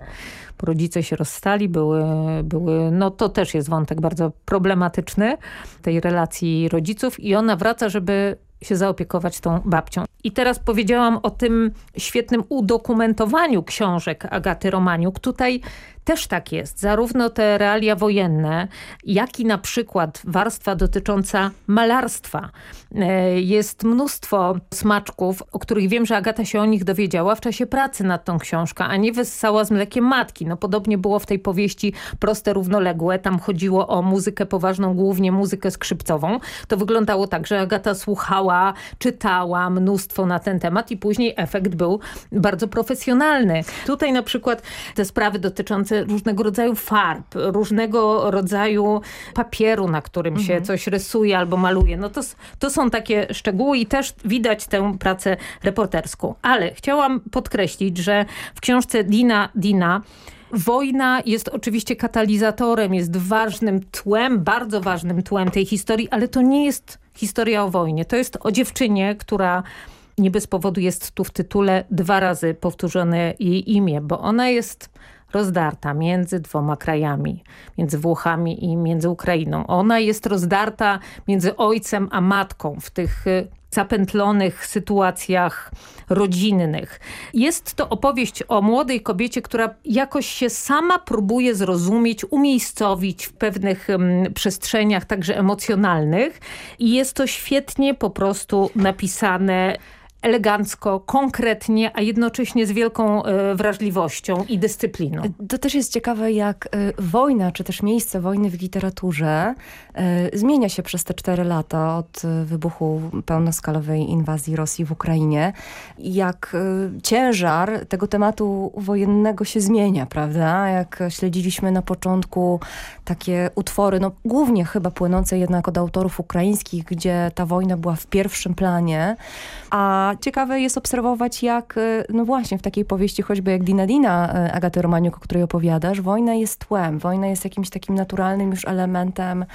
Rodzice się rozstali, były, były, no to też jest wątek bardzo problematyczny tej relacji rodziców i ona wraca, żeby się zaopiekować tą babcią. I teraz powiedziałam o tym świetnym udokumentowaniu książek Agaty Romaniuk. Tutaj też tak jest. Zarówno te realia wojenne, jak i na przykład warstwa dotycząca malarstwa. E, jest mnóstwo smaczków, o których wiem, że Agata się o nich dowiedziała w czasie pracy nad tą książką, a nie wyssała z mlekiem matki. No podobnie było w tej powieści Proste Równoległe. Tam chodziło o muzykę poważną, głównie muzykę skrzypcową. To wyglądało tak, że Agata słuchała, czytała mnóstwo na ten temat i później efekt był bardzo profesjonalny. Tutaj na przykład te sprawy dotyczące różnego rodzaju farb, różnego rodzaju papieru, na którym mhm. się coś rysuje albo maluje. No to, to są takie szczegóły i też widać tę pracę reporterską. Ale chciałam podkreślić, że w książce Dina Dina Wojna jest oczywiście katalizatorem, jest ważnym tłem, bardzo ważnym tłem tej historii, ale to nie jest historia o wojnie. To jest o dziewczynie, która nie bez powodu jest tu w tytule dwa razy powtórzone jej imię, bo ona jest rozdarta między dwoma krajami, między Włochami i między Ukrainą. Ona jest rozdarta między ojcem a matką w tych y, zapętlonych sytuacjach rodzinnych. Jest to opowieść o młodej kobiecie, która jakoś się sama próbuje zrozumieć, umiejscowić w pewnych um, przestrzeniach, także emocjonalnych. I jest to świetnie po prostu napisane elegancko, konkretnie, a jednocześnie z wielką e, wrażliwością i dyscypliną. To też jest ciekawe, jak e, wojna, czy też miejsce wojny w literaturze e, zmienia się przez te cztery lata od wybuchu pełnoskalowej inwazji Rosji w Ukrainie. Jak ciężar tego tematu wojennego się zmienia, prawda? Jak śledziliśmy na początku takie utwory, no głównie chyba płynące jednak od autorów ukraińskich, gdzie ta wojna była w pierwszym planie, a ciekawe jest obserwować, jak, e, no właśnie, w takiej powieści choćby jak Dina Dina e, Agaty Romaniuk, o której opowiadasz, wojna jest tłem, wojna jest jakimś takim naturalnym już elementem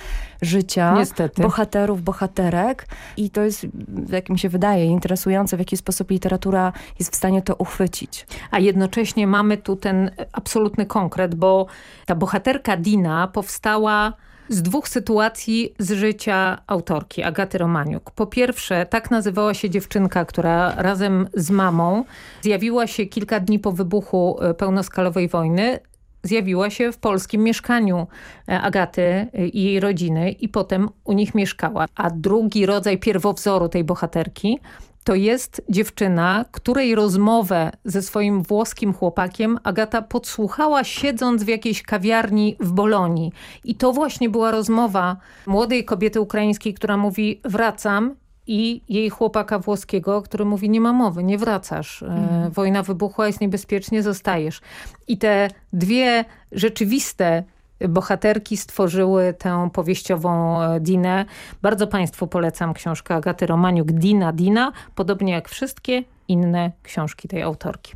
życia. Niestety. Bohaterów, bohaterek i to jest, jak mi się wydaje, interesujące, w jaki sposób literatura jest w stanie to uchwycić. A jednocześnie mamy tu ten absolutny konkret, bo ta bohaterka Dina powstała z dwóch sytuacji z życia autorki, Agaty Romaniuk. Po pierwsze, tak nazywała się dziewczynka, która razem z mamą zjawiła się kilka dni po wybuchu e, pełnoskalowej wojny zjawiła się w polskim mieszkaniu e, Agaty e, i jej rodziny i potem u nich mieszkała. A drugi rodzaj pierwowzoru tej bohaterki to jest dziewczyna, której rozmowę ze swoim włoskim chłopakiem Agata podsłuchała siedząc w jakiejś kawiarni w Bolonii. I to właśnie była rozmowa młodej kobiety ukraińskiej, która mówi wracam i jej chłopaka włoskiego, który mówi nie ma mowy, nie wracasz. Mhm. Wojna wybuchła, jest niebezpiecznie, zostajesz. I te dwie rzeczywiste bohaterki stworzyły tę powieściową e, Dinę. Bardzo Państwu polecam książkę Agaty Romaniuk Dina Dina, podobnie jak wszystkie inne książki tej autorki.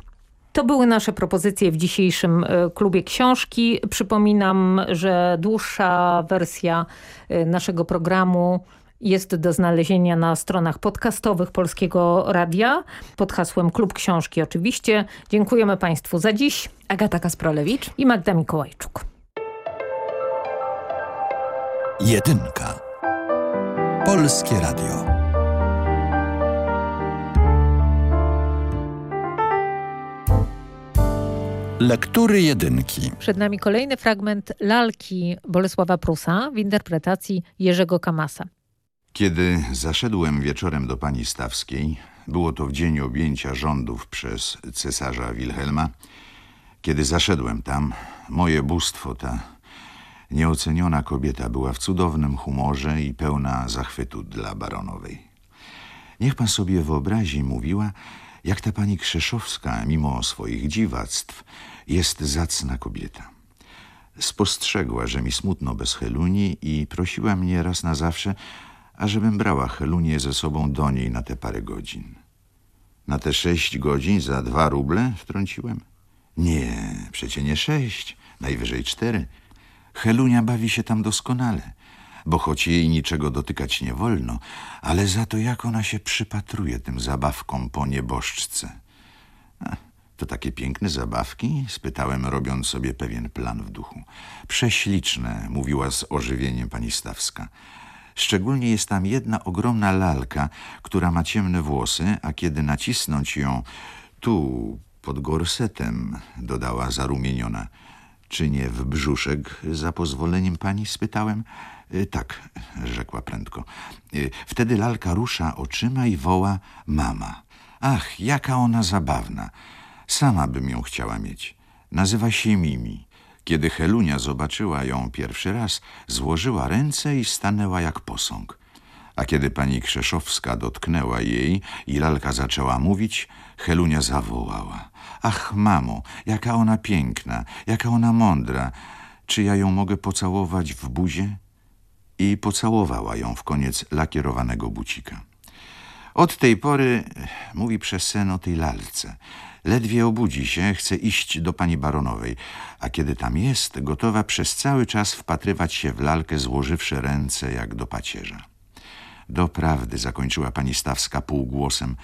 To były nasze propozycje w dzisiejszym e, klubie książki. Przypominam, że dłuższa wersja e, naszego programu jest do znalezienia na stronach podcastowych Polskiego Radia pod hasłem Klub Książki oczywiście. Dziękujemy Państwu za dziś. Agata Kasprolewicz i Magda Mikołajczuk. Jedynka. Polskie Radio. Lektury jedynki. Przed nami kolejny fragment lalki Bolesława Prusa w interpretacji Jerzego Kamasa. Kiedy zaszedłem wieczorem do pani Stawskiej, było to w dzień objęcia rządów przez cesarza Wilhelma, kiedy zaszedłem tam, moje bóstwo, ta Nieoceniona kobieta była w cudownym humorze i pełna zachwytu dla baronowej. Niech pan sobie wyobrazi, mówiła, jak ta pani Krzeszowska, mimo swoich dziwactw, jest zacna kobieta. Spostrzegła, że mi smutno bez Heluni i prosiła mnie raz na zawsze, ażebym brała Helunię ze sobą do niej na te parę godzin. Na te sześć godzin za dwa ruble wtrąciłem? Nie, przecie nie sześć, najwyżej cztery. Helunia bawi się tam doskonale, bo choć jej niczego dotykać nie wolno, ale za to jak ona się przypatruje tym zabawkom po nieboszczce. to takie piękne zabawki? spytałem, robiąc sobie pewien plan w duchu. Prześliczne, mówiła z ożywieniem pani Stawska. Szczególnie jest tam jedna ogromna lalka, która ma ciemne włosy, a kiedy nacisnąć ją tu, pod gorsetem, dodała zarumieniona, Czy nie w brzuszek, za pozwoleniem pani? spytałem. Y, Tak, rzekła prędko. Y, Wtedy lalka rusza oczyma i woła mama. Ach, jaka ona zabawna. Sama bym ją chciała mieć. Nazywa się Mimi. Kiedy Helunia zobaczyła ją pierwszy raz, złożyła ręce i stanęła jak posąg. A kiedy pani Krzeszowska dotknęła jej i lalka zaczęła mówić, Helunia zawołała. Ach, mamo, jaka ona piękna, jaka ona mądra. Czy ja ją mogę pocałować w buzie? I pocałowała ją w koniec lakierowanego bucika. Od tej pory mówi przez sen o tej lalce. Ledwie obudzi się, chce iść do pani baronowej, a kiedy tam jest, gotowa przez cały czas wpatrywać się w lalkę, złożywszy ręce jak do pacierza. Doprawdy, zakończyła pani Stawska półgłosem.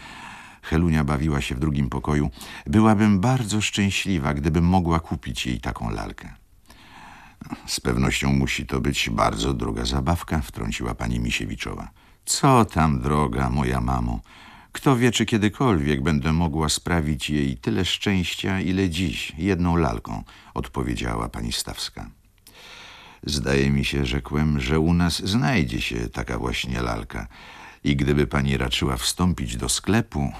Helunia bawiła się w drugim pokoju. Byłabym bardzo szczęśliwa, gdybym mogła kupić jej taką lalkę. Z pewnością musi to być bardzo droga zabawka, wtrąciła pani Misiewiczowa. Co tam droga, moja mamo? Kto wie, czy kiedykolwiek będę mogła sprawić jej tyle szczęścia, ile dziś, jedną lalką, odpowiedziała pani Stawska. Zdaje mi się, rzekłem, że u nas znajdzie się taka właśnie lalka. I gdyby pani raczyła wstąpić do sklepu,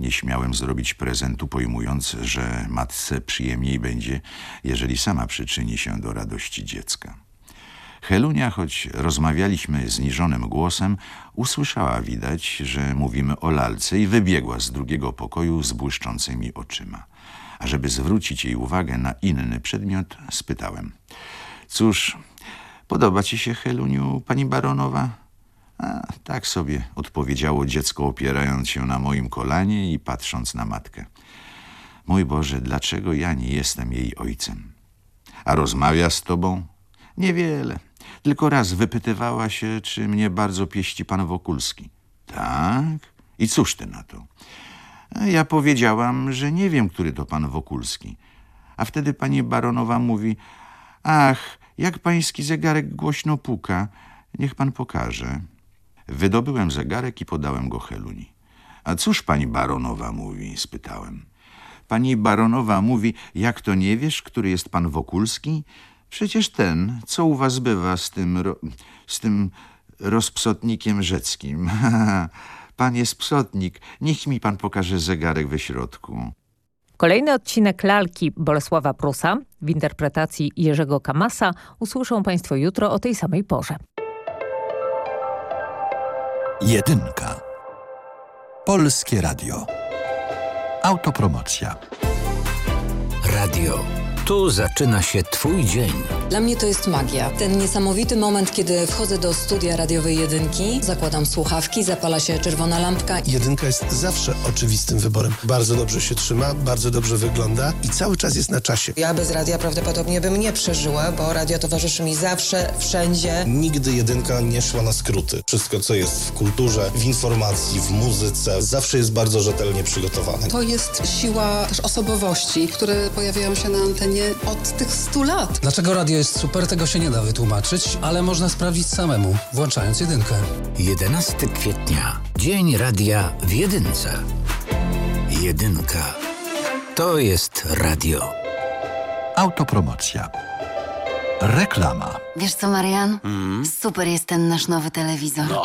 nie śmiałem zrobić prezentu, pojmując, że matce przyjemniej będzie, jeżeli sama przyczyni się do radości dziecka. Helunia, choć rozmawialiśmy zniżonym głosem, usłyszała widać, że mówimy o lalce i wybiegła z drugiego pokoju z błyszczącymi oczyma. A żeby zwrócić jej uwagę na inny przedmiot, spytałem. Cóż, podoba ci się, Heluniu, pani baronowa? A, tak sobie, odpowiedziało dziecko, opierając się na moim kolanie i patrząc na matkę. Mój Boże, dlaczego ja nie jestem jej ojcem? A rozmawia z tobą? Niewiele. Tylko raz wypytywała się, czy mnie bardzo pieści pan Wokulski. Tak? I cóż ty na to? Ja powiedziałam, że nie wiem, który to pan Wokulski. A wtedy pani baronowa mówi, ach, jak pański zegarek głośno puka, niech pan pokaże. Wydobyłem zegarek i podałem go Heluni. A cóż pani baronowa mówi? spytałem. Pani baronowa mówi, jak to nie wiesz, który jest pan Wokulski? Przecież ten, co u was bywa z tym, z tym rozpsotnikiem rzeckim. pan jest psotnik, niech mi pan pokaże zegarek we środku. Kolejny odcinek lalki Bolesława Prusa w interpretacji Jerzego Kamasa usłyszą Państwo jutro o tej samej porze. Jedynka. Polskie Radio. Autopromocja. Radio. Tu zaczyna się Twój dzień. Dla mnie to jest magia. Ten niesamowity moment, kiedy wchodzę do studia radiowej jedynki, zakładam słuchawki, zapala się czerwona lampka. Jedynka jest zawsze oczywistym wyborem. Bardzo dobrze się trzyma, bardzo dobrze wygląda i cały czas jest na czasie. Ja bez radia prawdopodobnie bym nie przeżyła, bo radio towarzyszy mi zawsze, wszędzie. Nigdy jedynka nie szła na skróty. Wszystko, co jest w kulturze, w informacji, w muzyce, zawsze jest bardzo rzetelnie przygotowane. To jest siła też osobowości, które pojawiają się na antenie od tych stu lat. Dlaczego radio jest super, tego się nie da wytłumaczyć, ale można sprawdzić samemu, włączając jedynkę. 11 kwietnia. Dzień radia w jedynce. Jedynka. To jest radio. Autopromocja. Reklama. Wiesz co, Marian? Super jest ten nasz nowy telewizor. No,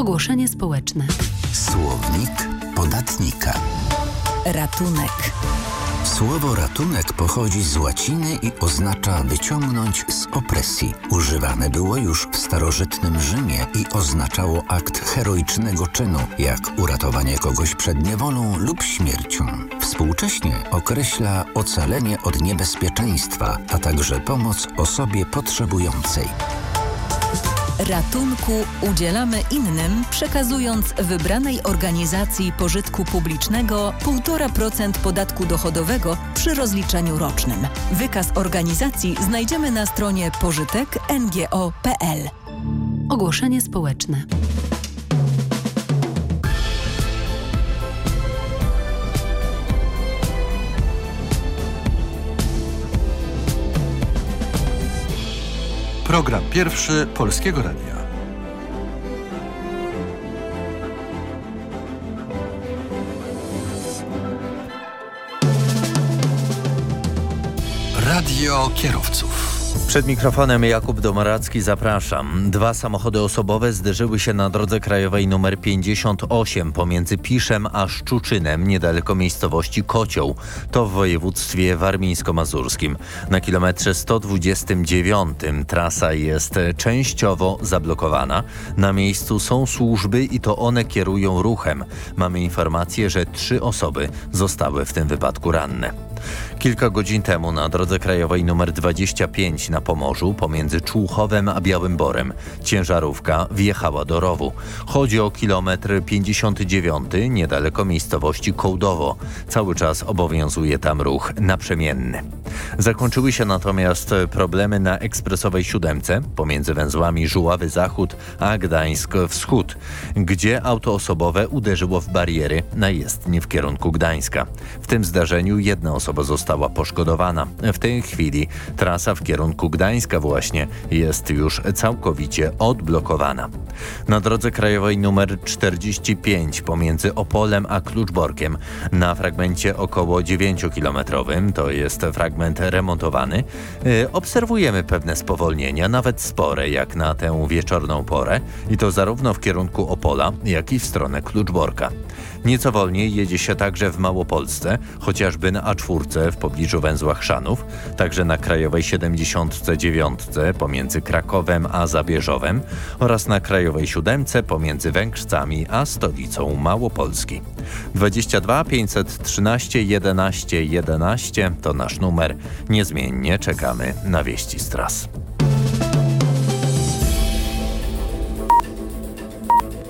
Ogłoszenie społeczne. Słownik podatnika. Ratunek. Słowo ratunek pochodzi z łaciny i oznacza wyciągnąć z opresji. Używane było już w starożytnym Rzymie i oznaczało akt heroicznego czynu, jak uratowanie kogoś przed niewolą lub śmiercią. Współcześnie określa ocalenie od niebezpieczeństwa, a także pomoc osobie potrzebującej. Ratunku udzielamy innym, przekazując wybranej organizacji pożytku publicznego 1,5% podatku dochodowego przy rozliczeniu rocznym. Wykaz organizacji znajdziemy na stronie pożytek.ngo.pl. Ogłoszenie społeczne. Program pierwszy Polskiego Radia. Radio kierowców. Przed mikrofonem Jakub Domoracki zapraszam. Dwa samochody osobowe zderzyły się na drodze krajowej nr 58 pomiędzy Piszem a Szczuczynem, niedaleko miejscowości Kocioł. To w województwie warmińsko-mazurskim. Na kilometrze 129 trasa jest częściowo zablokowana. Na miejscu są służby i to one kierują ruchem. Mamy informację, że trzy osoby zostały w tym wypadku ranne. Kilka godzin temu na drodze krajowej nr 25 na Pomorzu pomiędzy Człuchowem a Białym Borem ciężarówka wjechała do rowu. Chodzi o kilometr 59 niedaleko miejscowości Kołdowo. Cały czas obowiązuje tam ruch naprzemienny. Zakończyły się natomiast problemy na ekspresowej siódemce pomiędzy węzłami Żuławy Zachód a Gdańsk Wschód, gdzie auto osobowe uderzyło w bariery na jezdnię w kierunku Gdańska. W tym zdarzeniu jedna osoba została poszkodowana. W tej chwili trasa w kierunku Gdańska właśnie jest już całkowicie odblokowana. Na drodze krajowej numer 45 pomiędzy Opolem a Kluczborkiem na fragmencie około 9-kilometrowym, to jest fragment remontowany, y, obserwujemy pewne spowolnienia, nawet spore jak na tę wieczorną porę i to zarówno w kierunku Opola, jak i w stronę Kluczborka. Nieco wolniej jedzie się także w Małopolsce, chociażby na A4 w pobliżu węzła Chrzanów, także na Krajowej 79 pomiędzy Krakowem a Zabierzowem oraz na Krajowej 7 pomiędzy Węgrzcami a stolicą Małopolski. 22 513 11 11 to nasz numer. Niezmiennie czekamy na wieści z tras.